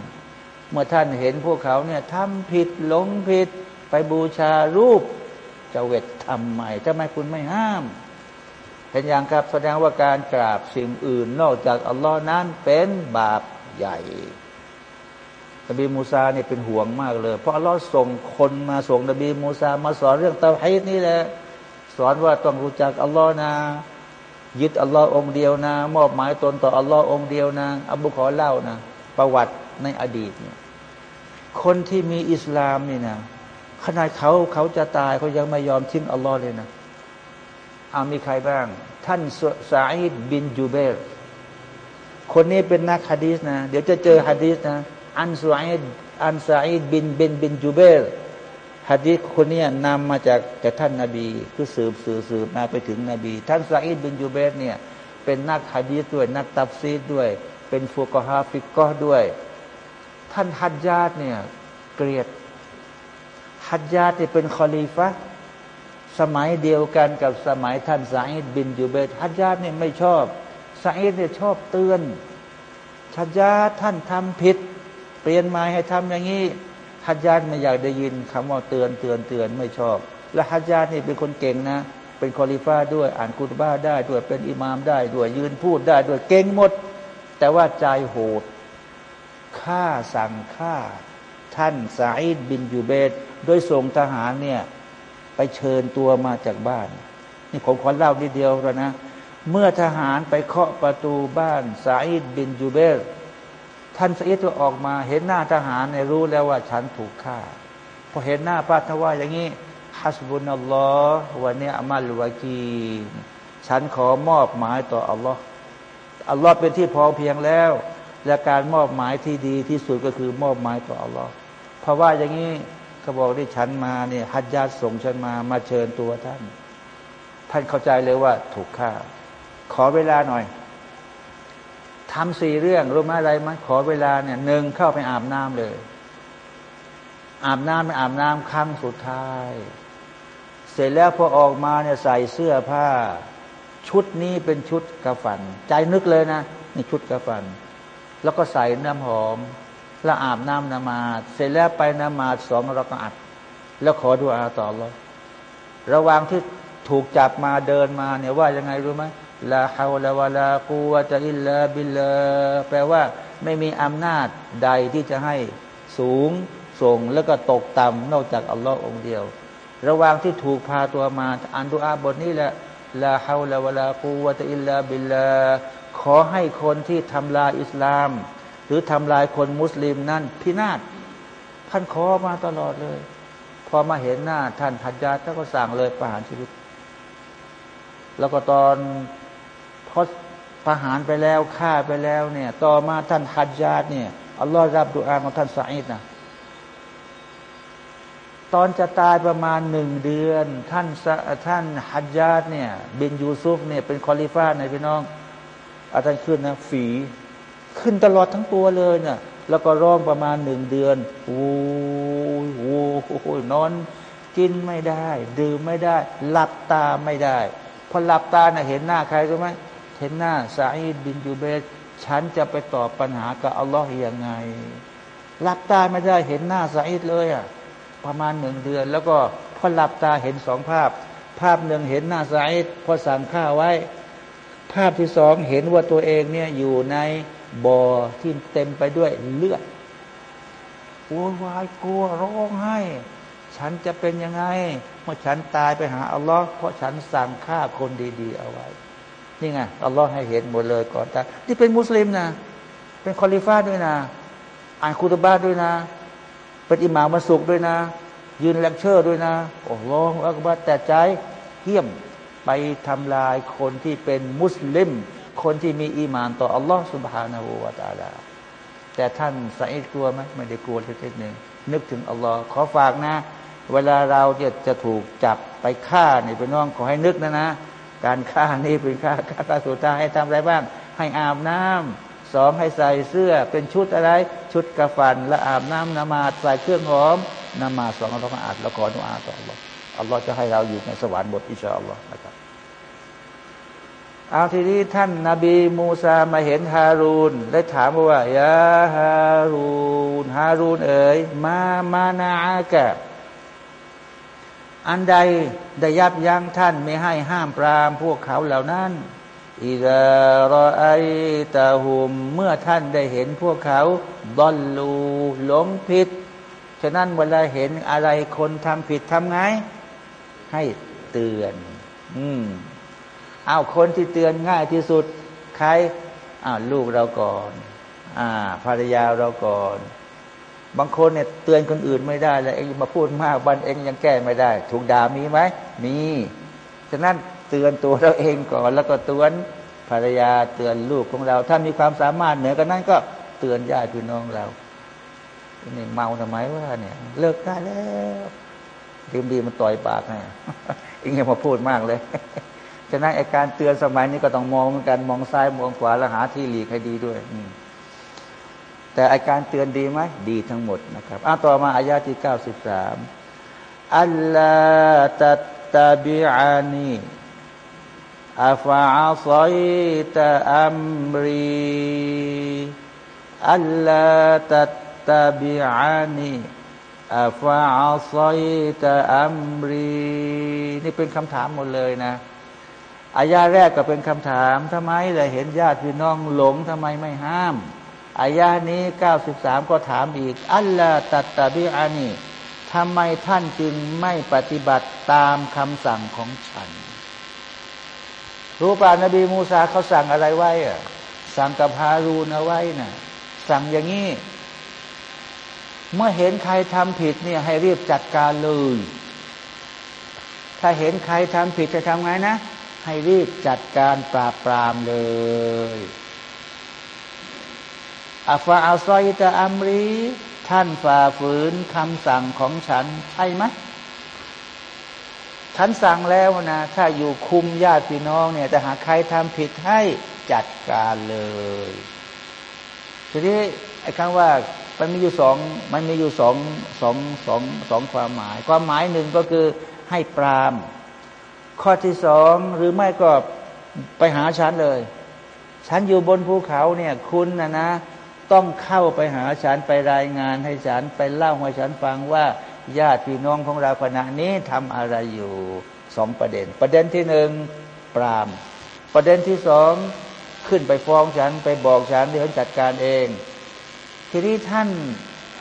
เมื่อท่านเห็นพวกเขาเนี่ยทำผิดหลงผิด ไปบูชารูปจะเวททำไมทำไมคุณไม่ห้าม เห็นอย่างครับแสดงว่าการกราบสิ่งอื่น นอกจากอัลลอฮ์นั้นเป็นบาปใหญ่ นบีมูซาเนี่ยเป็นห่วงมากเลย เพราะอัลลอฮ์ส่งคนมาส่งนบีมูซามาสอนเรื่องเตาฮีดนี่แหละสอนว่าต้องรู้จักอัลลอฮ์นะยึดอัลลอฮ์องเดียวนะ มอบหมายตนต่ออัลลอฮ์องเดียวนะอับบุขอเล่านะ ประวัติในอดีตเนี่ยคนที่มีอิสลามนี่นะขนาดเขาเขาจะตายเขายังไม่ยอมทิ้งอัลลอฮ์เลยนะเอามีใครบ้าง ท่านซาอิดบินจูเบรคนนี้เป็นนักฮะดีษนะ เดี๋ยวจะเจอฮะดีษนะ عن ซาอิด عن ซาอิดบินบินบินจูเบรฮะดีษคนนี้นำมาจากจากท่านนาบี คือสืบสืบสืบมาไปถึงนบี ท่านซาอิดบินจูเบรเนี่ยเป็นนักฮะดีษด้วย นักตัฟซีรด้วย เป็นฟุกฮาฟิกฮ์ก็ด้วย ท่านฮัจญาจเนี่ยเกลียดฮัจญาจเนี่ยเป็นคอลีฟะสมัยเดียวกันกับสมัยท่านซาอิดบินยูเบรฮัจญาจเนี่ยไม่ชอบซาอิดเนี่ยชอบเตือนฮัจญาจท่านทำผิด เปลี่ยนมาให้ทำอย่างนี้ฮัจญาจไม่อยากได้ยินคำว่าเตือนเตือนเตือนไม่ชอบ และฮัจญาจนี่เป็นคนเก่งนะ เป็นคอลีฟะด้วยอ่านคุตบะฮ์ได้ด้วยเป็นอิหม่ามได้ด้วยยืนพูดได้ด้วยเก่งหมด แต่ว่าใจโหดฆ่าสั่งฆ่า ท่านซาอิดบินยูเบรโดยส่งทหารเนี่ยไปเชิญตัวมาจากบ้าน นี่ผมขอเล่านิดเดียวแล้วนะ เมื่อทหารไปเคาะประตูบ้านซาอิดบินยูเบร ท่านซาอิดก็ออกมา เห็นหน้าทหารเนี่ยรู้แล้วว่าฉันถูกฆ่าพอเห็นหน้าพระทว่าอย่างนี้ฮัสบุนอัลลอฮ์วันนี้อามัลวากีฉันขอมอบหมายต่ออัลลอฮ์อัลลอฮ์เป็นที่พอเพียงแล้ว และการมอบหมายที่ดีที่สุดก็คือมอบหมายต่ออัลลอฮ์เพราะว่าอย่างนี้เขาบอกที่ฉันมาเนี่ยฮัจญาตส่งฉันมามาเชิญตัวท่าน ท่านเข้าใจเลยว่าถูกฆ่า ขอเวลาหน่อย ทำสี่เรื่องรู้ไหมอะไรมั้ยขอเวลาเนี่ยหนึ่งเข้าไปอาบน้ำเลย อาบน้ำไปอาบน้ำครั้งสุดท้าย เสร็จแล้วพอออกมาเนี่ยใส่เสื้อผ้า ชุดนี้เป็นชุดกระฝัน ใจนึกเลยนะนี่ชุดกระฝัน แล้วก็ใส่น้ำหอม แล้วอาบน้ำนมาเสร็จแล้วไปนมาสองรักอัดแล้วขอดูอาต่อรอระหว่างที่ถูกจับมาเดินมาเนี่ยว่ายังไงรู้ไหม ลาฮาวลาวะลากูวะจะอิลลาบิลลาแปลว่า ไม่มีอำนาจใดที่จะให้สูงส่งแล้วก็ตกต่ำนอกจากอัลลอฮ์องเดียว ระหว่างที่ถูกพาตัวมาอ่านดูอาบทนี้แหละลาฮาวลาวะลากูวะจะอิลลาบิลลาขอให้คนที่ทำลายอิสลาม หรือทำลายคนมุสลิมนั่นพินาศท่านขอมาตลอดเลย พอมาเห็นหน้าท่านหัดยาท่านก็สั่งเลยประหารชีวิต แล้วก็ตอน พอประหารไปแล้วฆ่าไปแล้วเนี่ย ต่อมาท่านหัดยาเนี่ยอัลลอฮ์รับดูอาของท่านสาอิดนะตอนจะตายประมาณหนึ่งเดือน ท่านท่านฮัจญาตเนี่ยบินยูซุฟเนี่ยเป็นคอลิฟ้าในพี่น้อง อาจารย์ขึ้นนะฝี ขึ้นตลอดทั้งตัวเลยเนะ่ยแล้วก็ร้องประมาณหนึ่งเดือนโอ้ยโอ้ยนอน กินไม่ได้ ดื่มไม่ได้ หลับตาไม่ได้ พอหลับตานะ่ะเห็นหน้าใครรู้ไหม เห็นหน้าซาอิดบินยูเบตฉันจะไปตอบปัญหากับอัลลอฮ์ยังไงหลับตาไม่ได้เห็นหน้าซาอิดเลยอะประมาณหนึ่งเดือน แล้วก็พอหลับตาเห็นสองภาพ ภาพหนึ่งเห็นหน้าซาอิดพอสั่งข้าไว้ ภาพที่สองเห็นว่าตัวเองเนี่ยอยู่ในบ่อที่เต็มไปด้วยเลือดโวยวายกลัวร้องไห้ ฉันจะเป็นยังไงเมื่อฉันตายไปหาอัลลอฮ์เพราะฉันสั่งฆ่าคนดี ๆ เอาไว้ นี่ไงอัลลอฮ์ให้เห็นหมดเลยก่อนตายนี่เป็นมุสลิมนะ เป็นคอลีฟะด้วยนะ อ่านคุตบะฮ์ด้วยนะเป็นอิหม่ามมาสุกด้วยนะ ยืนเลคเชอร์ด้วยนะ โอ้ร้องอักบัดแต่ใจเหี้ยมไปทำลายคนที่เป็นมุสลิม คนที่มีอีมานต่ออัลลอฮ์سبحانه وتعالىแต่ท่านสัยกลัวไหมไม่ได้กลัวสักนิดหนึ่งนึกถึงอัลลอฮ์ขอฝากนะ เวลาเราจะจะถูกจับไปฆ่าเนี่เป็นน้องขอให้นึกนะนะ การฆ่านี่เป็นฆ่าฆ่าาสุดท้ายให้ทำอะไรบ้าง ให้อาบน้ำสองให้ใส่เสื้อเป็นชุดอะไร ชุดกระฟัน และอาบน้ำนมาใส่เครื่องหอมนมาสองเราก็อาบแล้วขอดุอาต่ออัลลอฮ์อัลลอฮ์จะให้เราอยู่ในสวรรค์บทอิชาอัลลอฮ์นะครับเอาทีนี้ท่านนาบีมูซามาเห็นฮารูนได้ถามว่ายาฮารูนฮารูนเอ๋ยมามานาอากะ อันใดได้ยับยั้งท่านไม่ให้ห้ามปรามพวกเขาเหล่านั้นอิดารอไอตาหุมเมื่อท่านได้เห็นพวกเขาบอลลูหลงผิด ฉะนั้นเวลาเห็นอะไรคนทำผิดทำไง ให้เตือน อืมเอาคนที่เตือนง่ายที่สุด ใครอ้าวลูกเราก่อน อ่าภรรยาเราก่อน บางคนเนี่ยเตือนคนอื่นไม่ได้แล้วเองมาพูดมากบันเองยังแก้ไม่ได้ ถูกด่ามีไหมมีฉะนั้นเตือนตัวเราเองก่อนแล้วก็เตือนภรรยาเตือนลูกของเรา ถ้ามีความสามารถเหนือกันนั้นก็เตือนญาติพี่น้องเรานี่เมาทำไมวะเนี่ย เลิกได้แล้วดีดีมันต่อยปากไงเองยังมาพูดมากเลยฉะนั้นไอการเตือนสมัยนี้ก็ต้องมองเหมือนกันมองซ้ายมองขวาแล้วหาที่หลีกให้ดีด้วย แต่อาการเตือนดีไหมดีทั้งหมดนะครับอ่าต่อมาอายาที่เก้าสิบสามอัลลาตัตตาบิอานีอัฟอาซัยตาอัมรีอัลลาตัตตาบิอานีอัฟอาซัยตาอัมรีนี่เป็นคำถามหมดเลยนะอายาแรกก็เป็นคำถามทำไมเลยเห็นญาติพี่น้องหลงทำไมไม่ห้าม อายานี้เก้าสิบสามก็ถามอีก อัลลาตัตตาบิอานีทำไมท่านจึงไม่ปฏิบัติตามคำสั่งของฉัน รู้ป่านบีมูซาเขาสั่งอะไรไว้อะสั่งกับฮารูนเอาไว้นะ่ะ สั่งอย่างนี้ เมื่อเห็นใครทำผิดเนี่ยให้รีบจัดการเลย ถ้าเห็นใครทำผิดจะทำไงนะ ให้รีบจัดการปราบปรามเลย อัฟาอัลซอยตะอัมรี ท่านฝ่าฝืนคำสั่งของฉันใช่ไหมฉันสั่งแล้วนะ ถ้าอยู่คุมญาติพี่น้องเนี่ยแต่หากใครทำผิดให้จัดการเลยทีนี้ไอ้คำว่ามันมีอยู่สองมันมีอยู่สองสองสองสองความหมาย ความหมายหนึ่งก็คือให้ปราม ข้อที่สองหรือไม่ก็ไปหาฉันเลย ฉันอยู่บนภูเขาเนี่ย คุณนะนะ ต้องเข้าไปหาฉันไปรายงานให้ฉันไปเล่าให้ฉันฟังว่า ญาติพี่น้องของเราขณะนี้ทำอะไรอยู่สองประเด็น ประเด็นที่หนึ่งปรามประเด็นที่สองขึ้นไปฟ้องฉันไปบอกฉันเดี๋ยวจัดการเอง ทีนี้ท่าน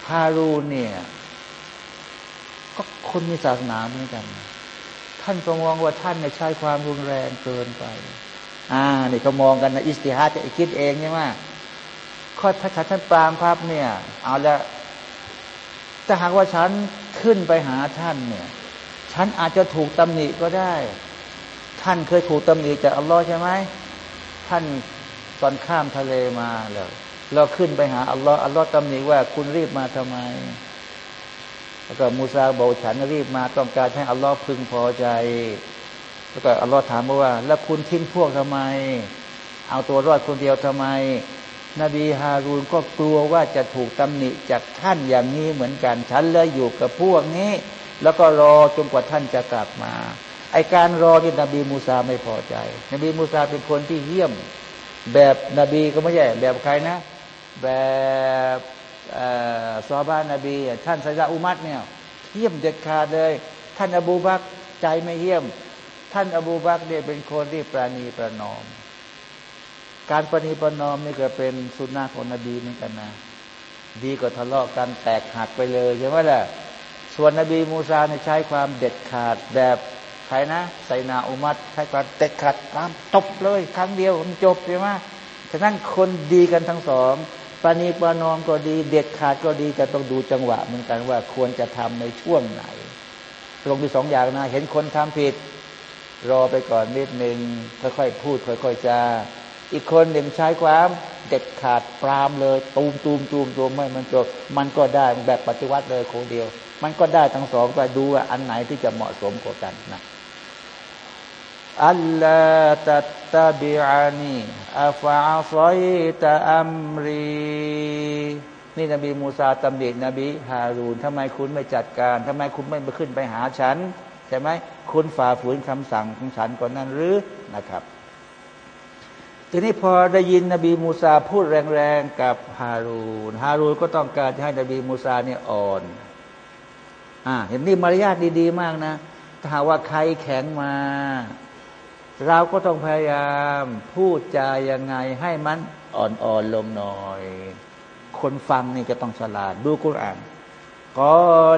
ฮารูเนี่ย ก็คนมีศาสนาเหมือนกัน ท่านก็มองว่าท่านเนี่ยใช้ความรุนแรงเกินไป อ่านี่เขามองกันนะอิสติฮัดจะคิดเองใช่ไหม ข้อถ้าท่านปรามครับเนี่ย เอาละถ้าหากว่าฉันขึ้นไปหาท่านเนี่ย ฉันอาจจะถูกตำหนิก็ได้ ท่านเคยถูกตำหนิจากอัลลอฮ์ใช่ไหมท่านตอนข้ามทะเลมาแล้วเราขึ้นไปหาอัลลอฮ์อัลลอฮ์ตำหนิว่าคุณรีบมาทำไม แล้วก็มูซาบอกฉันรีบมาต้องการให้อัลลอฮ์พึงพอใจ แล้วก็อัลลอฮ์ถามว่า แล้วคุณทิ้งพวกทำไม เอาตัวรอดคนเดียวทำไม นบีฮารูนก็กลัวว่าจะถูกตำหนิจากท่านอย่างนี้เหมือนกัน ฉันเลยอยู่กับพวกนี้ แล้วก็รอจนกว่าท่านจะกลับมาไอการรอที่นบีมูซาไม่พอใจ นบีมูซาเป็นคนที่เยี่ยม แบบนบีก็ไม่ใช่แบบใครนะ แบบซอบ้านนบี ท่านสัยาอุมัตเนี่ยเยี่ยมเด็ดขาดเลย ท่านอบูบักใจไม่เยี่ยม ท่านอบูบักเนี่ยเป็นคนที่ปราณีประนอม การปณีปนอมนี่ก็เป็นสุนนะของนบีเหมือนกันนะดีกว่าทะเลาะกันแตกหักไปเลยใช่ไหมล่ะส่วนนบีมูซาเนี่ยใช้ความเด็ดขาดแบบใครนะไซนาอุมัตใช้ความเด็ดขาดตามตบเลย ครั้งเดียวมันจบใช่ไหมฉะนั้นคนดีกันทั้งสองปานีปานอมก็ดี เด็ดขาดก็ดีจะต้องดูจังหวะเหมือนกันว่าควรจะทำในช่วงไหนตรงที่สองอย่างนะ เห็นคนทำผิด รอไปก่อนนิดหนึ่งค่อยๆพูด ค่อยๆจา อีกคนหนึ่งใช้ความเด็ดขาดปรามเลย ตูมตูมตูมตูมไม่มันจบมันก็ได้แบบปฏิวัติเลยคนเดียว มันก็ได้ทั้งสองไปดูว่าอันไหนที่จะเหมาะสมกว่ากันนะอัลลาตัตตาบิอานีอัฟอาซอยตะอัมรีนี่นบีมูซาตำหนินบีฮารูนทำไมคุณไม่จัดการ ทำไมคุณไม่มาขึ้นไปหาฉัน ใช่ไหมคุณฝ่าฝืนคำสั่งของฉันก่อนนั้นหรือนะครับ ทีนี้พอได้ยินนบีมูซาพูดแรงๆกับฮารูนฮารูนก็ต้องการให้นบีมูซาเนี่ยอ่อนอ่าเห็นนี่มารยาทดี ๆ มากนะถ้าว่าใครแข็งมา เราก็ต้องพยายามพูดจายังไงให้มันอ่อนๆลงหน่อย คนฟังนี่จะต้องฉลาดดูกุรอานกอ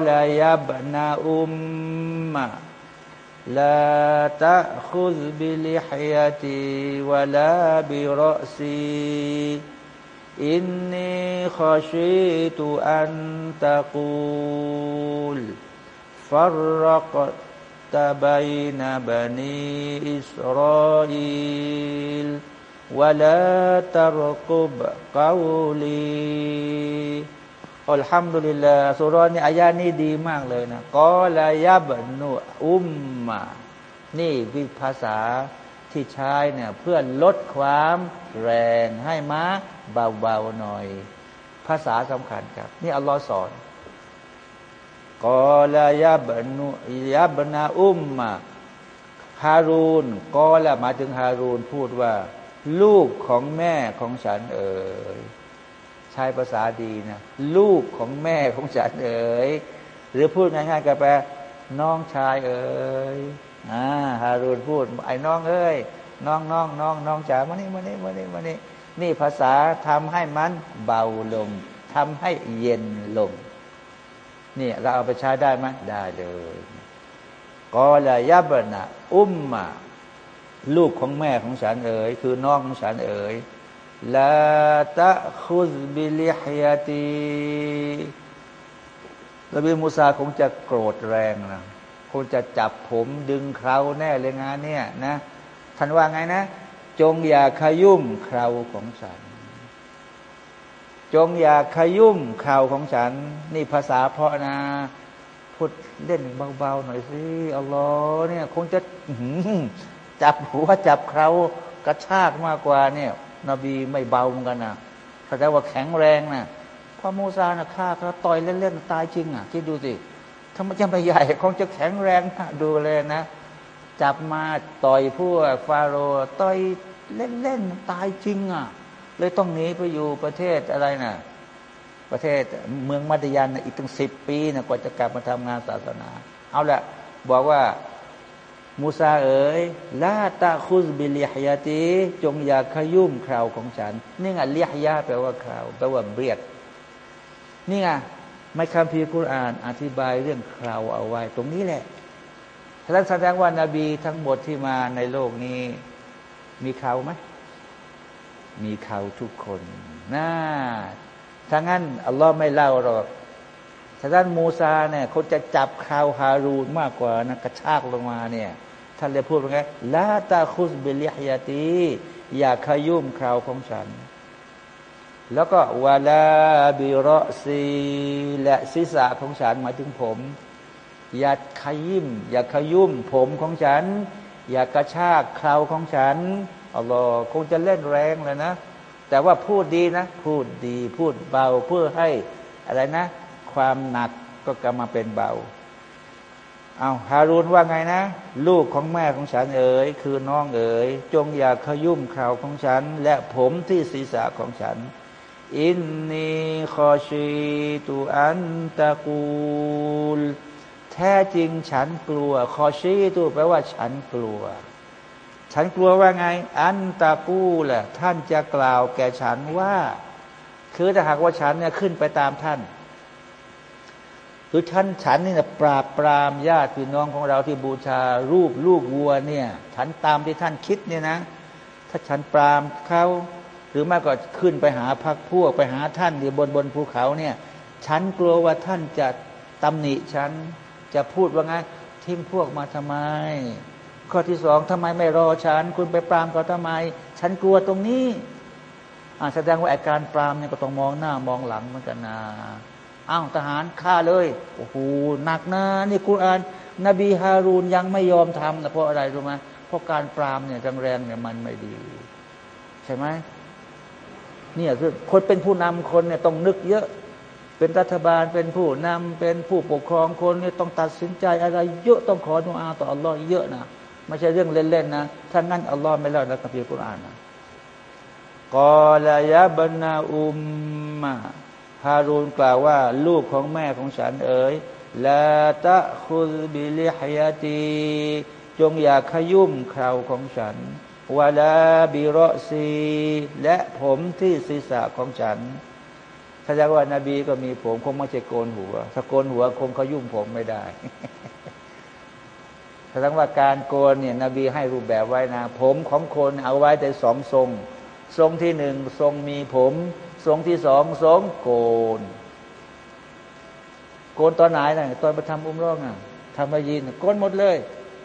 ลายบนาอุมมะ لا تأخذ بلحيتي ولا برأسي. إني خشيت أن تقول فرقت بين بني إسرائيل ولا ترقب قولي. อัลฮัมดุลิลลาสุรนี้อายานี้ดีมากเลยนะกอลายาบนุอุมมานี่วิภาษาที่ใช้เนี่ยเพื่อลดความแรงให้ม้าเบาๆหน่อย ภาษาสำคัญครับ นี่อัลลอฮ์สอนกอลายาบนุยาบนาอุมมาฮารูนกอละมาถึงฮารูนพูดว่า ลูกของแม่ของฉันเอ๋ย ใช้ภาษาดีนะลูกของแม่ของฉันเอ๋ยหรือพูดง่ายๆก็แปลน้องชายเอ๋ยอ่าฮารูนพูดไอ้น้องเอ้ยน้องน้องน้องน้องจ๋ามานี่มานี่มานี่มานี่นี่ภาษาทำให้มันเบาลงทำให้เย็นลงนี่เราเอาไปใช้ได้ไหมได้เลยกอลายับนะ อุมมาลูกของแม่ของฉันเอ๋ยคือน้องของฉันเอ๋ย ลาตะคุซบิลิฮยาตีนบีมูซาคงจะโกรธแรงนะคงจะจับผมดึงเคราแน่เลยงานเนี่ยนะท่านว่าไงนะ จงอย่าขยุ่มเคราของฉัน จงอย่าขยุ่มเคราของฉัน นี่ภาษาเพาะนะพูดเล่นเบาๆหน่อยสิอัลลอฮ์เนี่ย คงจะจับหัวจับเครากระชากมากกว่าเนี่ย นบีไม่เบาเหมือนกันนะแสดงว่าแข็งแรงนะพระมูซานะฆ่าเขาต่อยเล่นๆตายจริงอะคิดดูสิถ้ามันจะไม่ใหญ่คงจะแข็งแรงนะดูเลยนะ จับมาต่อยพวกฟาโรต่อยเล่นๆตายจริงอะ เลยต้องหนีไปอยู่ประเทศอะไรนะประเทศเมืองมัตยันอีกตั้งสิบปีนะกว่าจะกลับมาทำงานศาสนา เอาละบอกว่า มูซาเอ๋ยลาตาคุสบิลิฮยาตีจงอย่าขยุ่มคราวของฉัน นี่ไงเลียฮยาแปลว่าคราวแปลว่าเบียดนี่ไงไม่คำพีกุรอานอธิบายเรื่องคราวเอาไว้ ตรงนี้แหละท่านแสดงว่านาบีทั้งหมดที่มาในโลกนี้ มีเขาวไหมมีเขาวทุกคนน่าถ้างั้นอัลลอฮ์ไม่เล่าหรอกท่านมูซาเนี่ยเขาจะจับคราวฮารูนมากกว่านะกระชากลงมาเนี่ย ท่านเลยพูดว่าไงลาตาคุสเบลิฮยาตีอย่าขยุ่มคราวของฉัน แล้วก็วาลาบิรอซีและศีรษะของฉันหมายถึงผม อย่าขยิมอย่าขยุ่มผมของฉัน อย่ากระชากคราวของฉันอัลลอฮ์คงจะเล่นแรงเลยนะ แต่ว่าพูดดีนะ พูดดีพูดเบาเพื่อให้อะไรนะ ความหนักก็กลับมาเป็นเบา เอาฮารูนว่าไงนะ ลูกของแม่ของฉันเอ๋ยคือน้องเอ๋ยจงอย่าขยุ่มข่าวของฉัน และผมที่ศีรษะของฉัน อินนีคอชีตูอันตะกูล แท้จริงฉันกลัว คอชีตูแปลว่าฉันกลัว ฉันกลัวว่าไง อันตะกูแหละท่านจะกล่าวแก่ฉันว่า คือถ้าหากว่าฉันเนี่ยขึ้นไปตามท่าน คือฉันฉันนี่นะปราบปรามญาติพี่น้องของเราที่บูชารูปลูกวัวเนี่ย ฉันตามที่ท่านคิดเนี่ยนะ ถ้าฉันปรามเขาหรือมากก็ขึ้นไปหาพักพวกไปหาท่านที่บนบนภูเขาเนี่ย ฉันกลัวว่าท่านจะตำหนิฉันจะพูดว่าไงทิ้งพวกมาทำไม ข้อที่สองทำไมไม่รอฉัน คุณไปปรามเขาทำไม ฉันกลัวตรงนี้อาแสดงว่าอาการปรามเนี่ยก็ต้องมองหน้ามองหลังเหมือนกันนะ อ้าวทหารฆ่าเลยโอ้โหหนักนะนี่กุรอานนบีฮารูนยังไม่ยอมทำนะเพราะอะไรรู้ไหมเพราะการปรามเนี่ยแรงๆเนี่ยมันไม่ดี ใช่ไหมเนี่ยคือคนเป็นผู้นำคนเนี่ยต้องนึกเยอะ เป็นรัฐบาลเป็นผู้นำเป็นผู้ปกครองคนเนี่ยต้องตัดสินใจอะไรเยอะต้องขอดุอาต่ออัลลอฮ์เยอะนะไม่ใช่เรื่องเล่นๆนะถ้างั้นอัลลอฮ์ไม่เล่าในคัมภีร์กุรอานนะกอลายะบนาอุมมา ฮารูนกล่าวว่า ลูกของแม่ของฉันเอ๋ยลาตะคุลบิลิฮยาตีจงอย่าขยุ่มคราวของฉันวาลาบิรอซี และผมที่ศีรษะของฉันถ้าจะว่านาบีก็มีผมคงไม่ใช่โกนหัว ถ้าโกนหัวคงขยุ่มผมไม่ได้แสดงว่าการโกนเนี่ยนบีให้รูปแบบไว้นะ ผมของคนเอาไว้แต่สองทรง ทรงที่หนึ่งทรงมีผม ทรงที่สองทรงโกน โกนตอนไหนนะตอนไปทำอุ้มร่องอะทำมายินโกนหมดเลย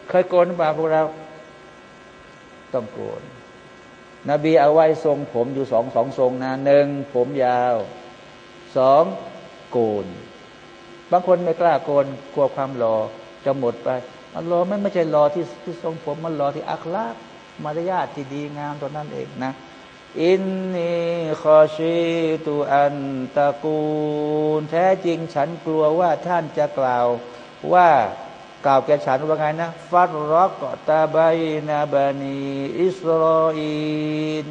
เคยโกนหรือเปล่าพวกเรา ต้องโกน นบีเอาไว้ทรงผมอยู่สองสองทรงนะหนึ่งผมยาวสองโกน บางคนไม่กล้าโกนกลัวความหล่อจะหมดไปอัลลอไม่ไม่ใช่รอที่ที่ทรงผมมันรอที่อัคลากมารยาทที่ดีงามตอนนั้นเองนะ อินนีคอชีตุอันตะกูล แท้จริงฉันกลัวว่าท่านจะกล่าวว่ากล่าวแก่ฉันว่าไงนะ ฟัดรอกตาบายนาบานีอิสราเอล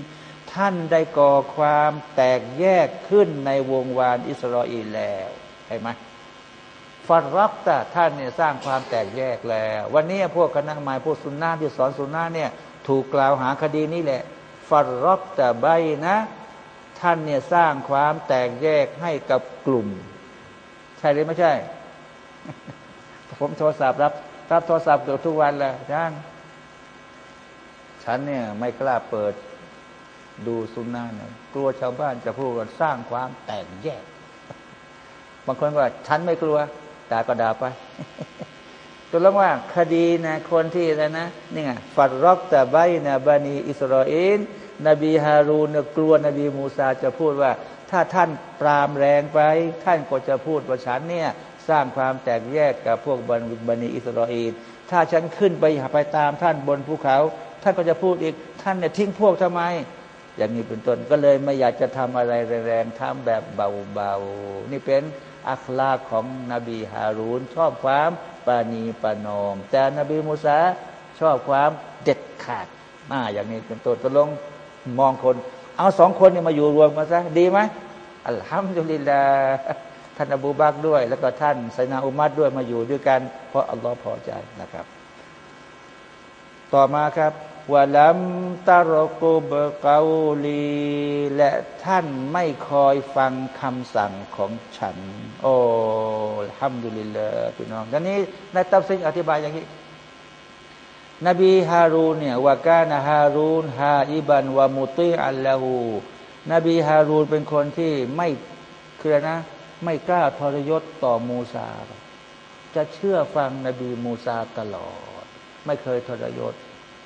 ท่านได้ก่อความแตกแยกขึ้นในวงวานอิสราเอลแล้วเห็นไหมฟัดรักตาท่านเนี่ยสร้างความแตกแยกแล้ว วันนี้พวกคณะหมายพวกสุนนะที่สอนสุนนะเนี่ย ถูกกล่าวหาคดีนี้แหละ ฟัดรักตาใบนะ ท่านเนี่ยสร้างความแตกแยกให้กับกลุ่ม ใช่หรือไม่ใช่ ผมโทรศัพท์รับรับโทรศัพท์เกือบทุกวันเลยท่านฉันเนี่ยไม่กล้าเปิดดูสุนนะเนี่ยกลัวชาวบ้านจะพูดว่าสร้างความแตกแยก บางคนว่า ฉันไม่กลัวด่าก็ด่าไป ตัวลงว่าคดีนะคนที่อะไรนะนี่ไงฟัดรอกแต่ใบนะบานีอิสราเอลนบีฮารูนกลัวนบีมูซาจะพูดว่า ถ้าท่านปรามแรงไป ท่านก็จะพูดว่าฉันเนี่ยสร้างความแตกแยกกับพวกบันีอิสราเอลถ้าฉันขึ้นไปไปตามท่านบนภูเขา ท่านก็จะพูดอีกท่านเนี่ยทิ้งพวกทำไม อย่างนี้เป็นต้นก็เลยไม่อยากจะทำอะไรแรงๆทำแบบเบาๆนี่เป็นอัคลาของนบีฮารูนชอบความ ปานีปานอม แต่นบีมูซาชอบความเด็ดขาดมาอย่างนี้เป็นตัวตกลงมองคน เอาสองคนนี่มาอยู่รวมกันซะดีไหมอัลฮัมดุลิลลาท่านอบูบักด้วย แล้วก็ท่านไซนาอุมัดด้วยมาอยู่ด้วยกัน เพราะอัลลอฮ์พอใจนะครับ ต่อมาครับ วะลัมตารกุบقولي และท่านไม่คอยฟังคำสั่งของฉัน โอ้ الحمد للهพี่น้องทีนี้ในตัฟซีรอธิบายอย่างนี้ นบีฮารูนเนี่ยว่าكان هارون هائبا ومطيعا له นบีฮารูนเป็นคนที่ไม่คือนะ ไม่กล้าทรยศต่อมูซา จะเชื่อฟังนบีมูซาตลอด ไม่เคยทรยศ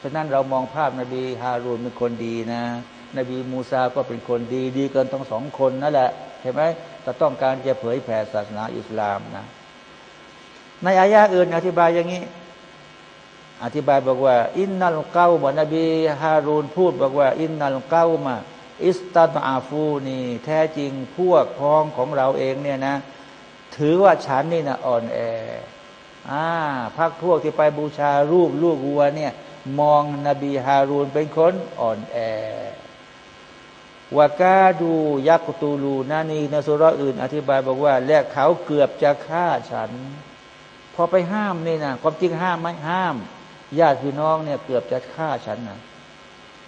ฉะนั้นเรามองภาพนบีฮารูนเป็นคนดีนะ นบีมูซาก็เป็นคนดีดีเกินทั้งสองคนนั่นแหละเห็นไหมแต่ต้องการจะเผยแผ่ศาสนาอิสลามนะ ในอายะอื่นอธิบายอย่างนี้ อธิบายบอกว่า إن القوم นบีฮารูนพูดบอกว่า إن القوم استضعفونيแท้จริงพวกพ้องของเราเองเนี่ยนะ ถือว่าฉันนี่นะอ่อนแออ่าพักพวกที่ไปบูชารูปลูกวัวเนี่ย มองนบีฮารูนเป็นคนอ่อนแอวากาดูยักตูลูนานีนสุรอื่น อธิบายบอกว่า และเขาเกือบจะฆ่าฉัน พอไปห้ามนี่นะความจริงห้ามไหมห้าม ญาติพี่น้องเนี่ยเกือบจะฆ่าฉันนะ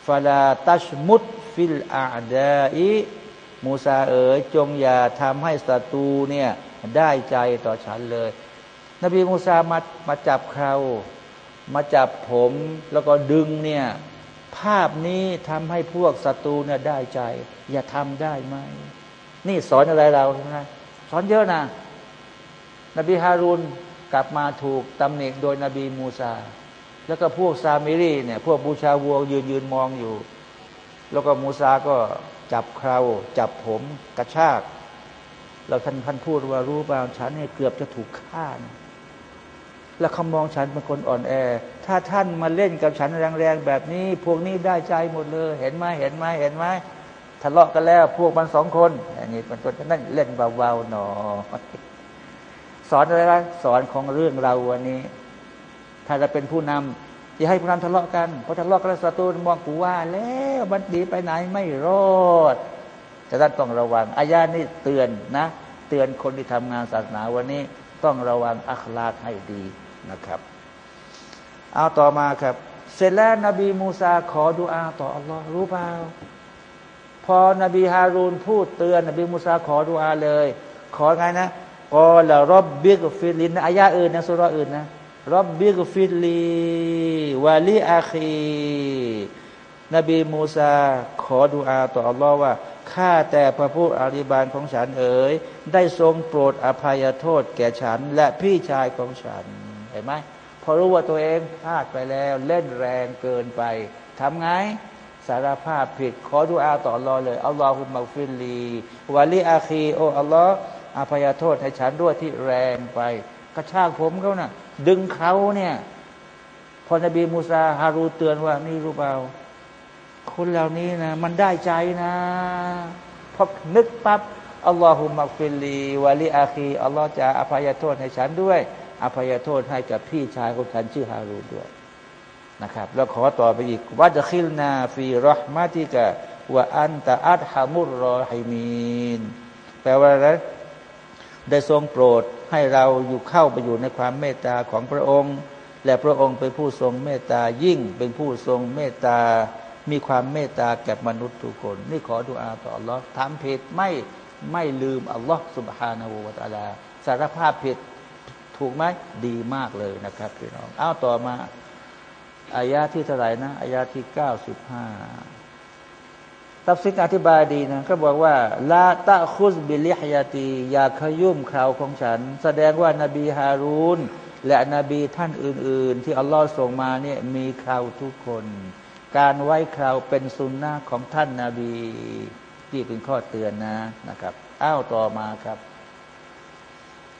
ฟาลาตัชมุตฟิลอาดาอิมูซาเอ๋ยจงอย่าทำให้ศัตรูเนี่ยได้ใจต่อฉันเลย นบีมูซามามาจับเขา มาจับผมแล้วก็ดึงเนี่ย ภาพนี้ทำให้พวกศัตรูเนี่ยได้ใจ อย่าทำได้ไหม นี่สอนอะไรเราใช่ไหมสอนเยอะนะนบีฮารุนกลับมาถูกตำหนิโดยนบีมูซา แล้วก็พวกซามิรีเนี่ย พวกบูชาวัวยืนยืนมองอยู่ แล้วก็มูซาก็จับคราวจับผมกระชากเราท่านท่านพูดว่ารู้เปล่าฉันเนี่ยเกือบจะถูกฆ่านะ แล้วเขามองฉันเป็นคนอ่อนแอ ถ้าท่านมาเล่นกับฉันแรงๆแบบนี้ พวกนี้ได้ใจหมดเลย เห็นไหมเห็นไหมเห็นไหมทะเลาะกันแล้ว พวกมันสองคนอันนี้เป็นคนนั่นเล่นเบาๆหนอสอนอะไรสอนของเรื่องเราวันนี้ ถ้าจะเป็นผู้นำอย่าให้ผู้นำทะเลาะกันเพราะทะเลาะกันศัตรูมองกูว่า แล้วมันดีไปไหนไม่รอดแต่ท่านต้องระวังอายานี่เตือนนะ เตือนคนที่ทำงานศาสนาวันนี้ ต้องระวังอัคลากให้ดี นะครับ เอาต่อมาครับ เสร็จแล้วนบีมูซาขอดุอาต่ออัลลอฮ์รู้เปล่าพอนบีฮารูนพูดเตือน นบีมูซาขอดุอาเลย ขอไงนะقال رب اغفر لي ในอายะอื่นนะซูเราะฮ์อื่นนะرب اغفر لي ولأخي นบีมูซาขอดุอาต่ออัลลอฮ์ว่าข้าแต่พระผู้อภิบาลของฉันเอ๋ยได้ทรงโปรดอภัยโทษแก่ฉันและพี่ชายของฉัน เห็นไหมพอรู้ว่าตัวเองพลาดไปแล้ว เล่นแรงเกินไปทำไงสารภาพผิด ขอดุอาต่ออัลลอฮ์เลยاللهم اغفر لي ولأخي โออัลลอฮ์อภัยโทษให้ฉันด้วยที่แรงไป กระชากผมเขาน่ะ ดึงเขาเนี่ยพอนบีมูซาฮารูนเตือนว่า นี่รู้เปล่าคนเหล่านี้นะมันได้ใจนะพอนึกปั๊บاللهم اغفر لي ولأخيอัลลอฮ์จะอภัยโทษให้ฉันด้วย อภัยโทษให้กับพี่ชายของฉันชื่อฮารูนด้วยนะครับ แล้วขอต่อไปอีกوأدخلنا في رحمتكว่าอันตะอัตฮามุรรอฮิมีนแปลว่าอะไรได้ทรงโปรดให้เราอยู่เข้าไปอยู่ในความเมตตาของพระองค์ และพระองค์เป็นผู้ทรงเมตตายิ่งเป็นผู้ทรงเมตตา มีความเมตตาแก่มนุษย์ทุกคน นี่ขอดุอาต่ออัลลอฮ์ทำผิดไม่ไม่ลืมอัลลอฮ์สุบฮานาหูวาตาลาสารภาพผิด ถูกไหมดีมากเลยนะครับพี่น้องเอาต่อมาอายาที่เท่าไหร่นะอายาที่เก้าสิบห้าตัฟซีรอธิบายดีนะก็บอกว่าلا تأخذ بلحيتيอย่าขยุ้มเคราของฉัน แสดงว่านาบีฮารูนและนบีท่านอื่น ๆ ที่อัลลอฮ์ส่งมาเนี่ยมีเคราทุกคน การไว้เคราเป็นสุนนะของท่านนาบีที่เป็นข้อเตือนนะนะครับ อ้าวต่อมาครับ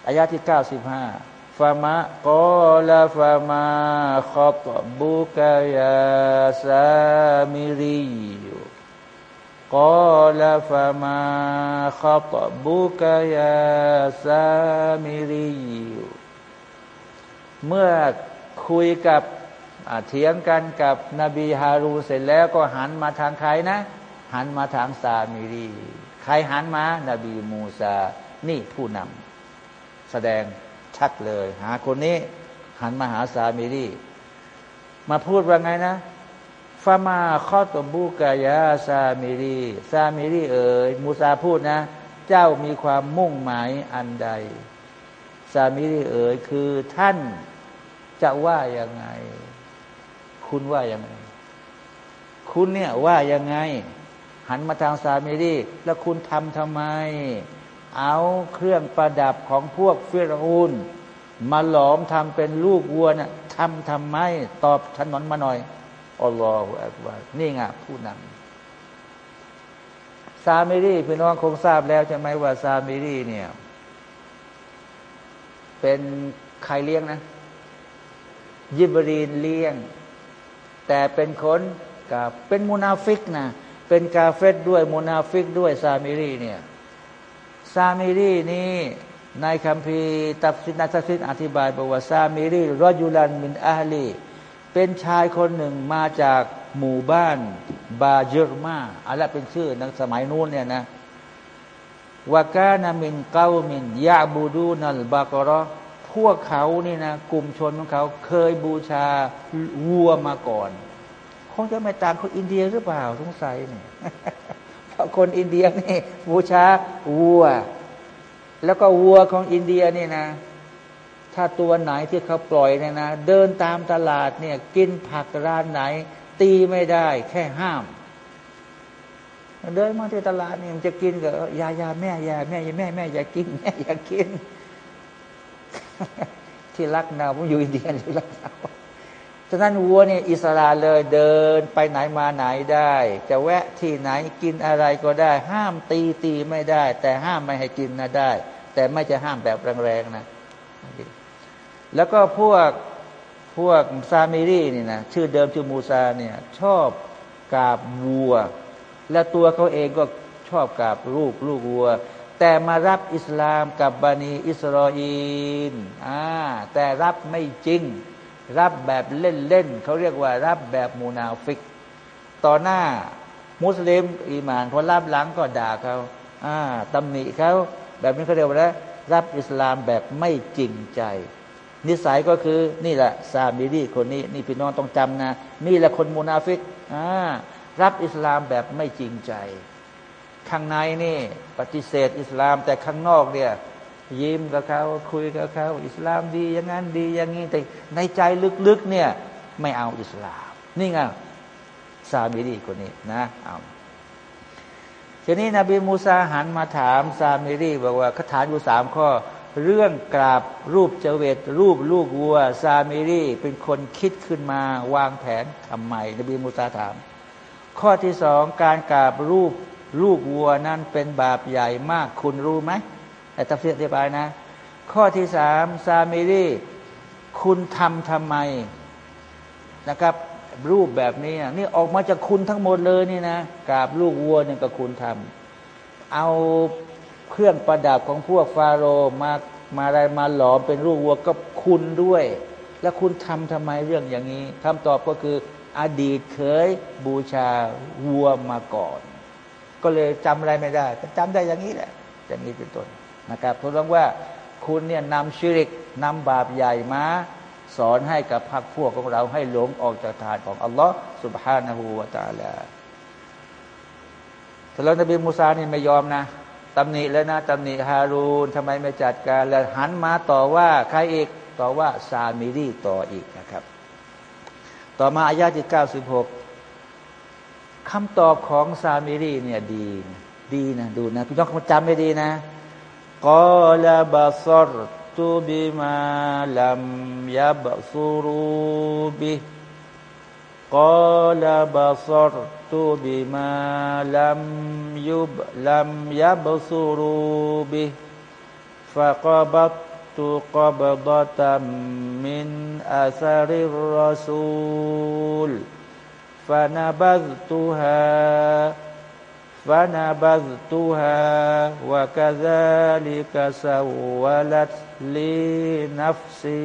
อายาที่เก้าสิบห้า ฟามากอลาฟามาขอบบุกายาสามิรีกอลาฟามาขอบบุกายาสามิรีเมื่อคุยกับเถียงกันกับนบีฮารูเสร็จแล้วก็หันมาทางใครนะ หันมาทางซามิรี ใครหันมา นบีมูซา นี่ผู้นำแสดง ชัดเลย หาคนนี้หันมาหาซามิรีมาพูดว่าไงนะفما خطبك يا سامريซามิรีเอ๋ยมูซาพูดนะ เจ้ามีความมุ่งหมายอันใด ซามิรีเอ๋ยคือท่านจะว่ายังไง คุณว่ายังไง คุณเนี่ยว่ายังไง หันมาทางสามีดีแล้วคุณทำทำไม เอาเครื่องประดับของพวกฟิรูนมาหลอมทำเป็นลูกวัวนะ่ะทำทำไมตอบถนนมาหน่อยอัลลอฮฺอักบารนี่ไงผู้นำซามิรีพี่น้องคงทราบแล้วใช่ไหมว่าซามิรีเนี่ย เป็นใครเลี้ยงนะ ยิบรีนเลี้ยง แต่เป็นคนกับเป็นมุนาฟิกนะเป็นกาเฟตด้วยมุนาฟิกด้วยซามิรีเนี่ย ซามิรีนี่ในคำพีตัฟซินัสซินอธิบายบอกว่าซามิรีรอยุลันมินอาลี เป็นชายคนหนึ่งมาจากหมู่บ้านบาเยอร์มาอะไรเป็นชื่อในสมัยนู้นเนี่ยนะวากานามินเกามินยาบูดูนัลบากรอพวกเขานี่นะกลุ่มชนของเขาเคยบูชาวัวมาก่อน คงจะไม่ต่างคนอินเดียหรือเปล่าสงสัยเนี่ย คนอินเดียนี่บูชาวัว แล้วก็วัวของอินเดียนี่นะ ถ้าตัวไหนที่เขาปล่อยเนี่ยนะ เดินตามตลาดเนี่ย กินผักร้านไหน ตีไม่ได้ แค่ห้าม เดินมาที่ตลาดนี่มันจะกินกับยายาแม่ยาแม่ยาแม่แม่อย่ากินแม่อย่ากิน ที่รักนาผมอยู่อินเดียที่รักนา ฉะนั้นวัวเนี่ยอิสระเลยเดินไปไหนมาไหนได้ จะแวะที่ไหนกินอะไรก็ได้ ห้ามตีตีไม่ได้ แต่ห้ามไม่ให้กินนะได้ แต่ไม่จะห้ามแบบแรงๆนะ แล้วก็พวกพวกซามิรีนี่นะชื่อเดิมชื่อมูซาเนี่ยชอบกราบวัว และตัวเขาเองก็ชอบกราบลูกลูกวัว แต่มารับอิสลามกับบันีอิสราเอลอ่าแต่รับไม่จริง รับแบบเล่นๆเขาเรียกว่า รับแบบมูนาฟิก ต่อหน้ามุสลิมอีมานพอรับหลังก็ด่าเขาอ่าตำหนิเขาแบบนี้เขาเรียกว่าไรรับอิสลามแบบไม่จริงใจ นิสัยก็คือนี่แหละซามิรีคนนี้นี่พี่น้องต้องจำนะ นี่แหละคนمنافقอ่ารับอิสลามแบบไม่จริงใจ ข้างในนี่ ปฏิเสธอิสลามแต่ข้างนอกเนี่ย ยิ้มกับเขาคุยกับเขาอิสลามดีอย่างนั้นดีอย่างนี้แต่ในใจลึกๆเนี่ย ไม่เอาอิสลาม นี่ไงซามิรีคนนี้นะเอาทีนี้นบีมูซาหันมาถามซามิรีบอกว่าเขาถามอยู่สามข้อ เรื่องกราบรูปเจเวตรูปลูกวัว ซามิรีเป็นคนคิดขึ้นมาวางแผนทำไมนบีมูซาถาม ข้อที่สองการกราบรูปลูกวัวนั้นเป็นบาปใหญ่มากคุณรู้ไหม แต่ตัฟเสียอธิบายนะ ข้อที่สามซามิรีคุณทำทำไมนะครับ รูปแบบนี้นี่ออกมาจากคุณทั้งหมดเลยนี่นะกราบลูกวัวเนี่ยก็คุณทำเอาเครื่องประดับของพวกฟาโรมามาอะไรมาหลอมเป็นลูกวัวก็คุณด้วย แล้วคุณทำทำไมเรื่องอย่างนี้คำตอบก็คือ อดีตเคยบูชาวัวมาก่อน ก็เลยจำอะไรไม่ได้จำได้อย่างนี้แหละอย่างนี้เป็นต้น นะครับเพราะว่าคุณเนี่ยนำชิริกนำบาปใหญ่มาสอนให้กับพรรคพวกของเราให้หลงออกจากทานของอัลลอฮ์สุบฮานะฮูวาตาลาแต่แล้วนบีมูซานี่ไม่ยอมนะตำหนิแล้วนะตำหนิฮารูนทำไมไม่จัดการแล้วหันมาต่อว่าใครอีกต่อว่าซามิรีต่ออีกนะครับ ต่อมาอายาที่เก้าสิบหกคำตอบของซามิรีเนี่ยดี ดีนะดูนะพี่น้องจำไม่ดีนะ قال بصرت بما لم يبصروا به. قال بصرت بما لم يب لم يبصروا به. فقبضت قبضة من أثر الرسول. فنبذتها วานาบัตตุฮาวะกาซาลิกาสาวลัตลีนัฟซี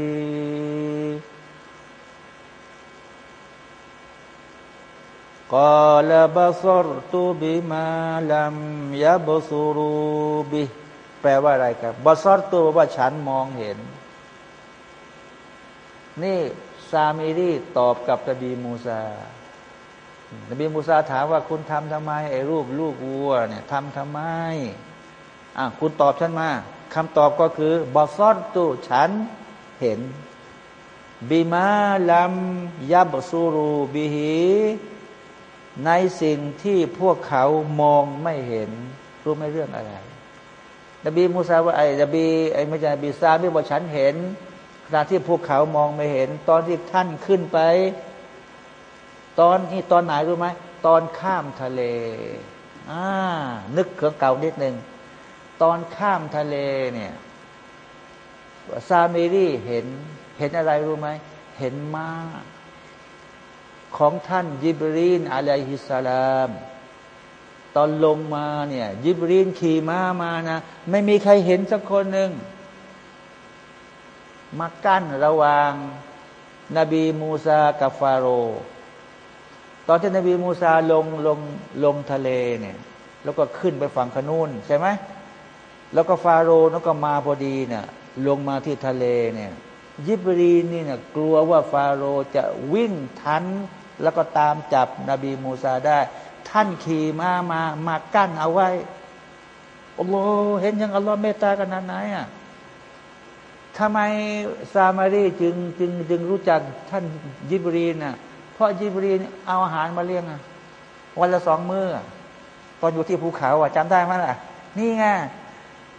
กาลบัสรตุบิมาลัมยาบสุรูบิแปลว่าอะไรครับบัสรตุว่าฉันมองเห็น นี่ซามีรีตอบกับตบีมูซา นบีมูซาถามว่าคุณทำทำไมไอ้รูปลูกวัวเนี่ยทำทำไมอะคุณตอบฉันมาคำตอบก็คือบอซอนตุฉันเห็นบิมาลัมยับซูรูบิฮีในสิ่งที่พวกเขามองไม่เห็น รู้ไม่เรื่องอะไร นบีมูซาว่าไอ้นบีไอ้ไม่ใช่นบีซาไม่บอกฉันเห็นขณะที่พวกเขามองไม่เห็น ตอนที่ท่านขึ้นไป ตอนนี้ตอนไหนรู้ไหมตอนข้ามทะเลอ่านึกเครื่องเก่านิดหนึ่งตอนข้ามทะเลเนี่ยซาเมรี่เห็นเห็นอะไรรู้ไหมเห็นม้าของท่านยิบรีนอะลัยฮิสสลามตอนลงมาเนี่ยยิบรีนขี่ม้ามานะไม่มีใครเห็นสักคนหนึ่งมากั้นระหว่างนบีมูซากับฟาโร ตอนที่นบีมูซาลงลงลงทะเลเนี่ย แล้วก็ขึ้นไปฝั่งขนูนใช่ไหมแล้วก็ฟาโรห์แล้วก็มาพอดีเนี่ยลงมาที่ทะเลเนี่ย ยิบรีนี่เนี่ยกลัวว่าฟาโรห์จะวิ่งทัน แล้วก็ตามจับนบีมูซาได้ ท่านขี่มามามากั้นเอาไว้โอ้โหเห็นยังอัลลอฮ์เมตตากันนั้นไหนอะทำไมซามารีจึงจึงจึงรู้จักท่านยิบรีน่ะ เพราะยิบรีเอาอาหารมาเลี้ยงอะวันละสองมือ้อตอนอยู่ที่ภูเขาอะจำได้ไหมล่ะ นี่ไง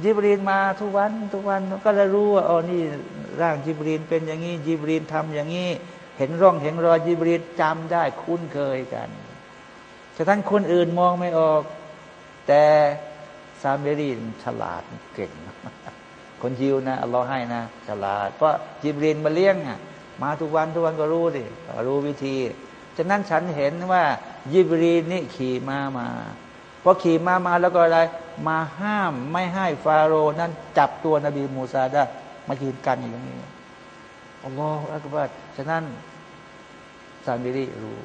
ยิบรีนมาทุกวันทุกวันก็เลยรู้ว่าอ๋อนี่ร่างยิบรีนเป็นอย่างนี้ยิบรีนทำอย่างนี้ เห็นร่องเห็นรอยยิบรีนจำได้คุ้นเคยกันแต่ท่านคนอื่นมองไม่ออก แต่ซามเบรีนฉลาดเก่ง คนยิวนะอัลลอฮ์ให้นะ ฉลาด เพราะยิบรีนมาเลี้ยงอะ มาทุกวันทุกวันก็รู้ดิรู้วิธีฉะนั้นฉันเห็นว่ายิบรีนนี่ขี่มามาพอขี่มามาแล้วก็อะไร มาห้ามไม่ให้ฟาโรห์นั้นจับตัวนบีมูซาได้มายืนกันอย่างนี้อัลลอฮฺอักบัดฉะนั้นซาบิรีรู้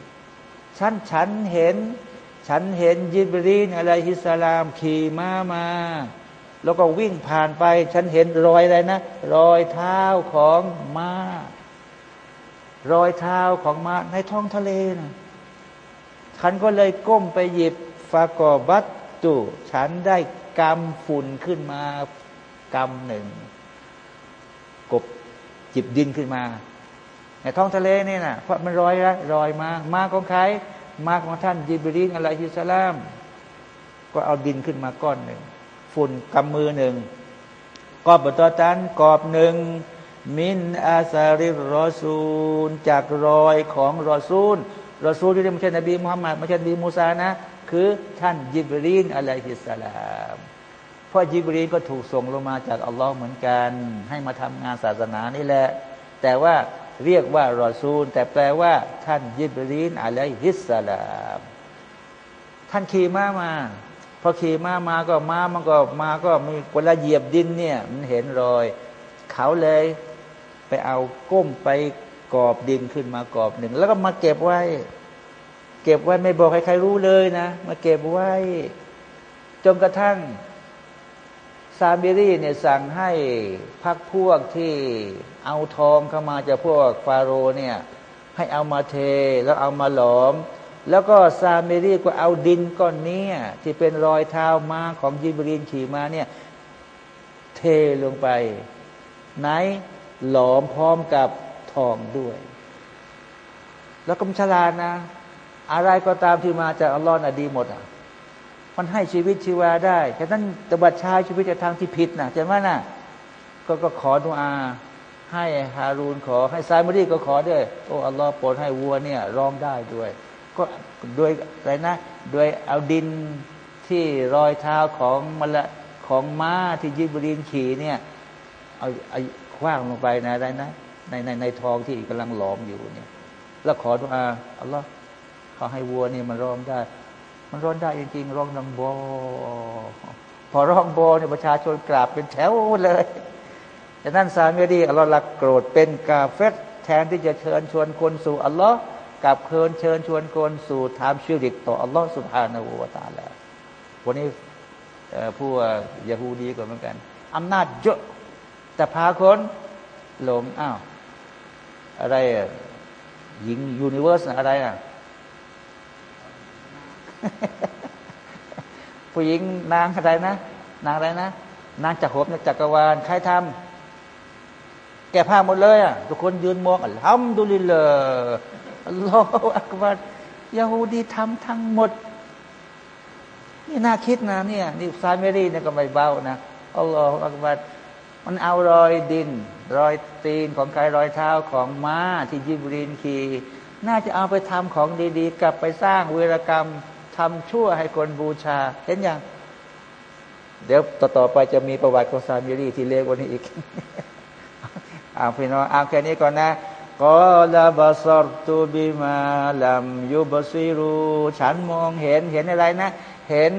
ฉันฉันเห็น ฉันเห็นยิบรีนอะไรฮิสลามขี่ม้ามา แล้วก็วิ่งผ่านไป ฉันเห็นรอยอะไรนะ รอยเท้าของม้า รอยเท้าของม้าในท้องทะเลนะฉันก็เลยก้มไปหยิบฟากอบัตตุฉันได้กำฝุ่นขึ้นมากำหนึ่ง กบจิบดินขึ้นมา ในท้องทะเลนี่นะเพราะมันรอยละรอยมามาของใครมาของท่านจิบรีนอะลัยฮิสสลาม ก็เอาดินขึ้นมาก้อนหนึ่งฝุ่นกำมือหนึ่งกอบบตอตันกอบหนึ่ง มินอาซาริรอซูล จากรอยของรอซูลรอซูลที่ไม่ใช่นบีมุฮัมมัดไม่ใช่นบีมูซานะ คือท่านยิบรีนอะลัยฮิสสลามเพราะยิบรีนก็ถูกส่งลงมาจากอัลลอฮ์เหมือนกัน ให้มาทำงานศาสนานี่แหละ แต่ว่าเรียกว่ารอซูล แต่แปลว่า ท่านยิบรีนอะลัยฮิสสลามท่านขี่ม้ามาพอขี่ม้ามาก็ม้ามันก็มาก็มีเวลาเหยียบดินเนี่ยมันเห็นรอย เขาเลย ไปเอาก้มไปกอบดินขึ้นมากอบหนึ่ง แล้วก็มาเก็บไว้ เก็บไว้ไม่บอกใครๆรู้เลยนะ มาเก็บไว้ จนกระทั่งซาบิรีเนี่ยสั่งให้พักพวกที่เอาทองเข้ามาจากพวกฟาโรเนี่ยให้เอามาเทแล้วเอามาหลอม แล้วก็ซาเมรีก็เอาดินก้อนนี้ที่เป็นรอยเท้ามาของยิบรีนขี่มาเนี่ยเทลงไป ไหน หลอมพร้อมกับทองด้วย แล้วก็มฉลาดนะ อะไรก็ตามที่มาจากอัลลอฮ์น่ะดีหมดอะ มันให้ชีวิตชีวาได้แค่นั้นตบัดชายชีวิตจะทางที่ผิดนะใช่ไหมนะก็ก็ขอดุอา ให้ฮารูนขอให้ซายมรีก็ขอด้วยโอ้อัลลอฮ์โปรดให้วัวเนี่ยร้องได้ด้วย ก็ด้วยอะไรนะด้วยเอาดินที่รอยเท้าของมละของม้าที่ยิบรีนขี่เนี่ยเอาเอา คว้างลงไปนะอะไรนะในในในทองที่กำลังหลอมอยู่เนี่ย แล้วขอดุอาอัลลอฮ์ขอให้วัวเนี่ยมันร้องได้ มันร้อนได้จริงๆร้องดังโบพอร้องโบเนี่ยประชาชนกราบเป็นแถวเลยดังนั้นสามีดีอัลลอฮ์ลักโกรธเป็นกาเฟตแทนที่จะเชิญชวนคนสู่อัลลอฮ์กับเชิญเชิญชวนคนสู่ทำชิริกต่ออัลลอฮ์สุบฮานาอูวาตาแล้ววันนี้ผู้ยาฮูดีก็เหมือนกันอำนาจเยอะ แต่พาคนหลงอ้าวอะไรหญิง universe อะไรอะ ผู้หญิงนางอะไรนะ นางอะไรนะ นางจักรภพจักรวาลใครทำแก่ผ้าหมดเลยอะ ทุกคนยืนมองالحمد لله الله أكبر يهوديทำทั้งหมด นี่น่าคิดนะเนี่ยนี่ซาเมรีเนี่ยก็ไม่เบานะอัลลอฮฺอักบัร มันเอารอยดิน รอยตีนของใครรอยเท้าของม้าที่ยิบรีนขี่น่าจะเอาไปทำของดีๆ กลับไปสร้างเวรกรรมทำชั่วให้คนบูชา เห็นยังเดี๋ยวต่อตอไปจะมีประวัติของซามิรีที่เลวกว่านี้อีกอ่าพี่น้องอ่าแค่นี้ก่อนนะกอลาบาสรตูบิมาลัมยูบซีรู ฉันมองเห็นเห็นอะไรนะ เห็น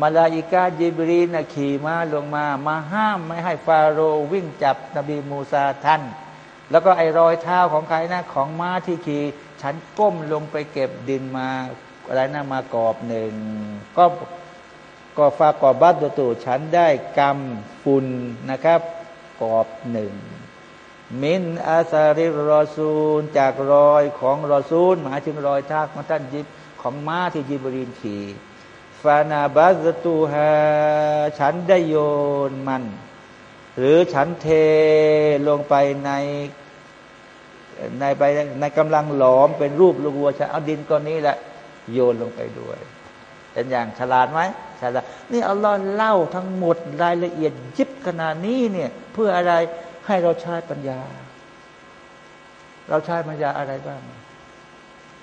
มาลาอิกาจิบรีนะขี่ม้าลงมา มาห้ามไม่ให้ฟาโรวิ่งจับนบีมูซาท่าน แล้วก็ไอรอยเท้าของใครนะของม้าที่ขี่ฉันก้มลงไปเก็บดินมาอะไรนะมากอบหนึ่งก็ก็ฟากอบบัตตุฉันได้กรรมฝุ่นนะครับ กอบหนึ่งมินอาซาริรอซูลจากรอยของรอซูลหมายถึงรอยทากของท่านยิบของม้าที่ยิบรีนขี่ ฟานาบัตตูฮาฉันได้โยนมัน หรือฉันเทลงไปในในไปในกำลังหลอมเป็นรูปลูกวัวฉันเอาดินก้อนนี้แหละโยนลงไปด้วยเป็นอย่างฉลาดไหมฉลาดนี่อัลลอฮ์เล่าทั้งหมดรายละเอียดยิบขนาดนี้เนี่ย เพื่ออะไรให้เราใช้ปัญญา เราใช้ปัญญาอะไรบ้าง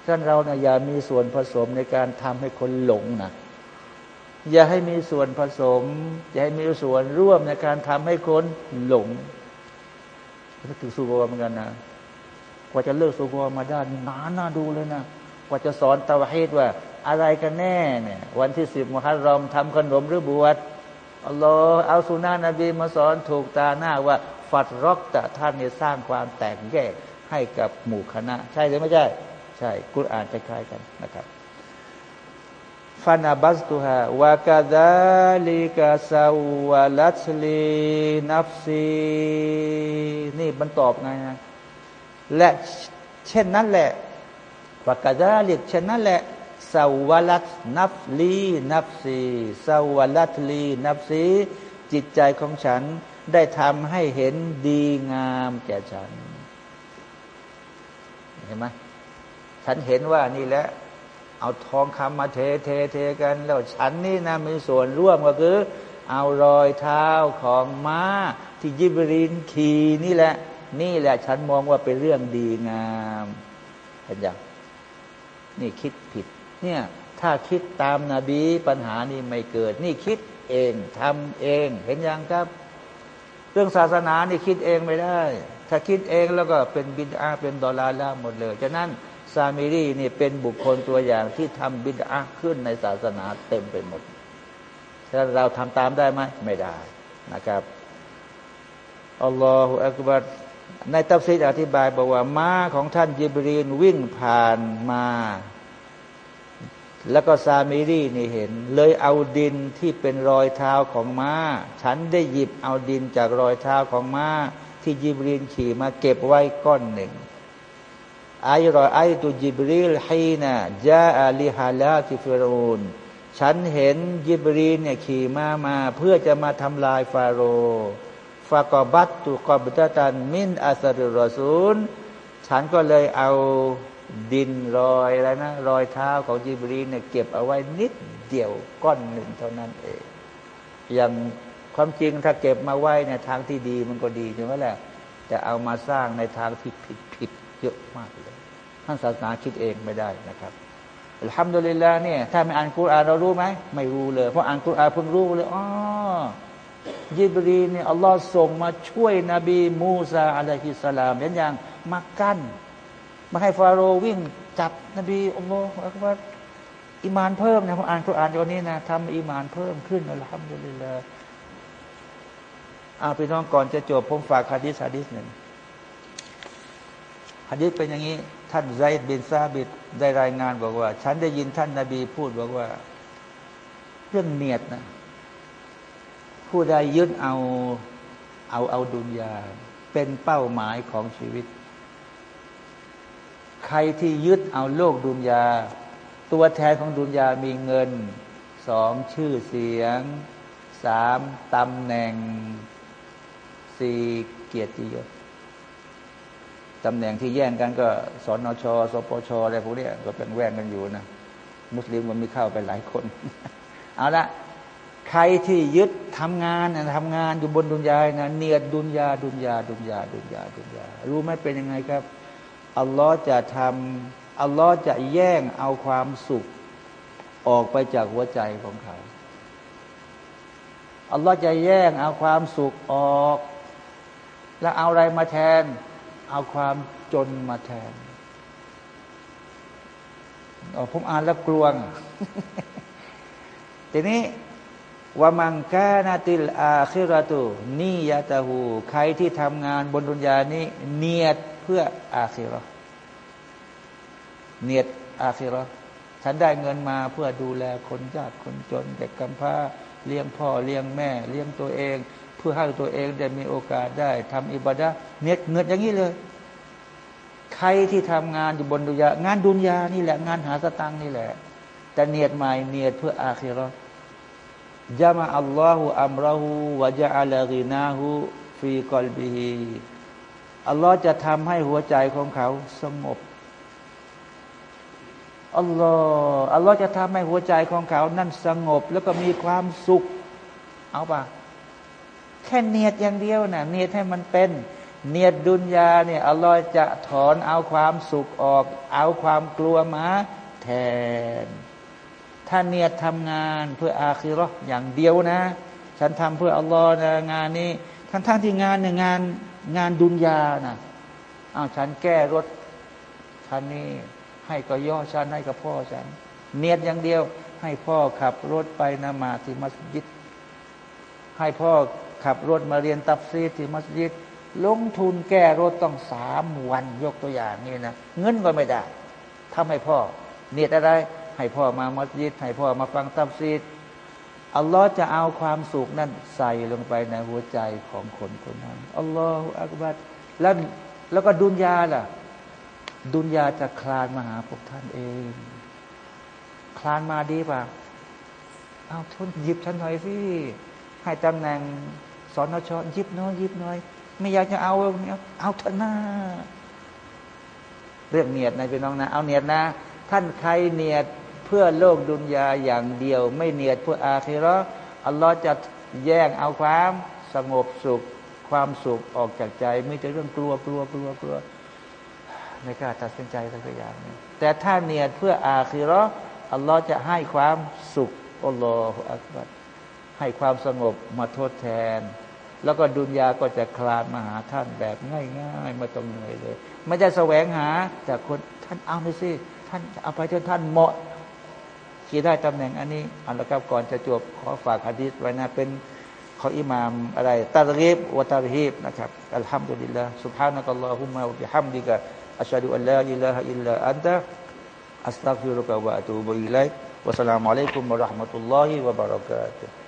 ท่านเราเนะ่ยอย่ามีส่วนผสมในการทำให้คนหลงนะ อย่าให้มีส่วนผสม อย่าให้มีส่วนร่วมในการทำให้คนหลงนึกถึงสุโบเหมือนกันนะกว่าจะเลิกสุโบมาได้นานน่าดูเลยนะกว่าจะสอนตาวฮีดว่า อะไรกันแน่เนี่ย วันที่สิบมหัรอมทำขนมหรือบวชอัลลอฮ์เอาสุนานะบีมาสอนถูกตาหน้าว่า ฟัดรอกแต่ท่านเนี่ยสร้างความแตกแยกให้กับหมู่คณะ ใช่หรือไม่ใช่ ใช่กุรอานคล้ายๆกันนะครับ ฟานาบัสตุฮาวากาดาลิกาซาวาลัสลีนับซีนี่มันตอบไงนะและเช่นนั้นแหละوكذلكเช่นนั้นแหละسولت لي نفسي سولت لي نفسيจิตใจของฉันได้ทำให้เห็นดีงามแก่ฉัน เห็นไหมฉันเห็นว่านี่แหละ เอาทองคำมาเทเทเทกันแล้วฉันนี่นะมีส่วนร่วมก็คือ เอารอยเท้าของม้าที่ยิบรินขี่นี่แหละ นี่แหละ ฉันมองว่าเป็นเรื่องดีงามเห็นยังนี่คิดผิด เนี่ย ถ้าคิดตามนาบีปัญหานี้ไม่เกิด นี่คิดเองทำเอง เห็นยังครับ เรื่องศาสนานี่คิดเองไม่ได้ ถ้าคิดเองแล้วก็เป็นบิดาเป็นดอลลาร์ลหมดเลยฉะนั้น ซามิรีนี่เป็นบุคคลตัวอย่างที่ทำบิดาขึ้นในศาสนาเต็มไปหมดถ้าเราทำตามได้ไหมไม่ได้นะครับالله أكبرในตัฟซีรอธิบายบอกว่าม้าของท่านยิบรีนวิ่งผ่านมา แล้วก็ซามิรีนี่เห็น เลยเอาดินที่เป็นรอยเท้าของม้า ฉันได้หยิบเอาดินจากรอยเท้าของม้า ที่ยิบรีนขี่มาเก็บไว้ก้อนหนึ่ง أي رأيت جبريل حينจาอาลิฮาลาติฟิรูนฉันเห็นยิบรีเนี่ยขี่ม้ามาเพื่อจะมาทำลายฟาโรฟากบัตตุกอบตตันมินอาสรุรอซูล ฉันก็เลยเอาดินรอยอะไรนะรอยเท้าของจิบรีเนี่ยเก็บเอาไว้นิดเดียวก้อนหนึ่งเท่านั้นเองอย่างความจริงถ้าเก็บมาไว้ในทางที่ดีมันก็ดีใช่ไหมแหละแต่เอามาสร้างในทางที่ผิดผิดเยอะมาก ท่านศาสนาคิดเองไม่ได้นะครับالحمد للهเนี่ยถ้าไม่อ่านกุรอานเรารู้ไหมไม่รู้เลยเพราะอ่านกุรอานเพิ่งรู้เลยอ๋อยิบรีเนี่ยอัลลอฮ์ส่งมาช่วยนบีมูซาอะลัยฮิสสลามเห็นอย่างมากั้นมาให้ฟาโรห์วิ่งจับนบีอัลลอฮ์ว่าอิมานเพิ่มนะผมอ่านกุรอานวันนี้นะทำอิมานเพิ่มขึ้นالحمد للهอาพี่น้องก่อนจะจบผมฝากฮะดิษฮะดิษหนึ่งฮะดิษเป็นอย่างนี้ ท่านไซด์บินซาบิดได้รายงานบอกว่า ฉันได้ยินท่านนาบีพูดบอกว่า เรื่องเนียดนะผู้ใดยึดเอาเอาเอาดุนยา เป็นเป้าหมายของชีวิต ใครที่ยึดเอาโลกดุนยา ตัวแทนของดุนยามีเงินสองชื่อเสียงสามตำแหน่งสี่เกียรติยศ ตำแหน่งที่แย่งกันก็สนชสปชอะไรพวกนี้ก็เป็นแว่งกันอยู่นะมุสลิมมันมีเข้าไปหลายคน เอาละใครที่ยึดทำงานทำงานอยู่บนดุนยานะเนียดดุนยาดุนยาดุนยาดุนยาดุนยารู้ไหมเป็นยังไงครับอัลลอฮ์จะทำอัลลอฮ์จะแย่งเอาความสุขออกไปจากหัวใจของเขาอัลลอฮ์จะแย่งเอาความสุขออก แล้วเอาอะไรมาแทน เอาความจนมาแทนอผมอ่านแล้วกลวง ทีนี้ว่ามังกานาติลอาคิรตุนียาตาหู ใครที่ทำงานบนดุนยานี้ เนียดเพื่ออาคิรอเนียดอาคิรอฉันได้เงินมาเพื่อดูแลคนยากคนจน เด็กกำพร้าเลี้ยงพ่อเลี้ยงแม่ เลี้ยงตัวเอง พื่อให้ตัวเองได้มีโอกาสได้ทำอิบาดะเนียดเงินอย่างนี้เลย ใครที่ทำงานอยู่บนดุยางานดุนยานี่แหละ งานหาสตังนี่แหละ แต่เนียดใหม่เนียดเพื่ออาคิรอยามาอัลลอฮฺอัมราหูวะจาอัลกีนาหูฟีกอลบีฮีอัลลอฮ์จะทำให้หัวใจของเขาสงบอัลลอฮ์อัลลอฮ์จะทำให้หัวใจของเขา นั่นสงบ แล้วก็มีความสุข เอาปะ แค่เนียดอย่างเดียวนะเนียดให้มันเป็น เนียดดุนยาเนี่ยอัลลอฮ์จะถอนเอาความสุขออก เอาความกลัวมาแทน ถ้าเนียดทำงานเพื่ออาคิรออย่างเดียวนะ ฉันทำเพื่ออัลลอฮ์นะงานนี้ทั้งทั้งที่งานเนี่ยงานงานดุนยานะอ้าวฉันแก้รถฉันนี่ให้ก็ย่อฉันให้กับพ่อฉัน เนียดอย่างเดียว ให้พ่อขับรถไปนมาที่มัสยิด ให้พ่อ ขับรถมาเรียนตับซีที่มัสยิดลงทุนแก้รถต้องสามวันยกตัวอย่างนี่นะเงินก็ไม่ได้ทำให้พ่อ เนียดอะไร ให้พ่อมามัสยิดให้พ่อมาฟังตับซีดอัลลอฮ์จะเอาความสุขนั้นใส่ลงไปในหัวใจของคนคนนั้นอัลลอฮฺอักบัดแล้วแล้วก็ดุนยาล่ะ ดุนยาจะคลานมาหาพวกท่านเอง คลานมาดีป่ะเอาทุนหยิบฉันหน่อยสิให้ตำแหน่ง สอนชหยิบน้อยยิบน้อย ไม่อยากจะเอาเอาเอาเถอะนะเรื่องเนียดนะพี่น้องนะ เอาเนียดนะ ท่านใครเนียดเพื่อโลกดุนยาอย่างเดียว ไม่เนียดเพื่ออาคิรออัลลอฮ์จะแย่งเอาความสงบสุข ความสุขออกจากใจ ไม่ใช่เรื่องกลัวกลัวกลัวกลัวไม่กล้าตัดสินใจสักอย่างนึงแต่ถ้าเนียดเพื่ออาคิรออัลลอฮ์จะให้ความสุขอัลลอฮฺอักบัรให้ความสงบมาทดแทน แล้วก็ดุนยาก็จะคลานมาหาท่านแบบง่ายๆไม่ต้องเหนื่อยเลย ไม่จะแสวงหาแต่คนท่านเอาไปสิท่านเอาไปจนท่านเหมาะที่ได้ตำแหน่งอันนี้อันละครับก่อนจะจบขอฝากฮะดีษไว้นะเป็นขออิมามอะไรตารีบวตารีบนะครับอัลฮัมดุลิลลาห์ سبحانك اللهم وبحمدك أشهد أن لا إله إلا أنت أستغفرك وأتوب إليك والسلام عليكم ورحمة الله وبركاته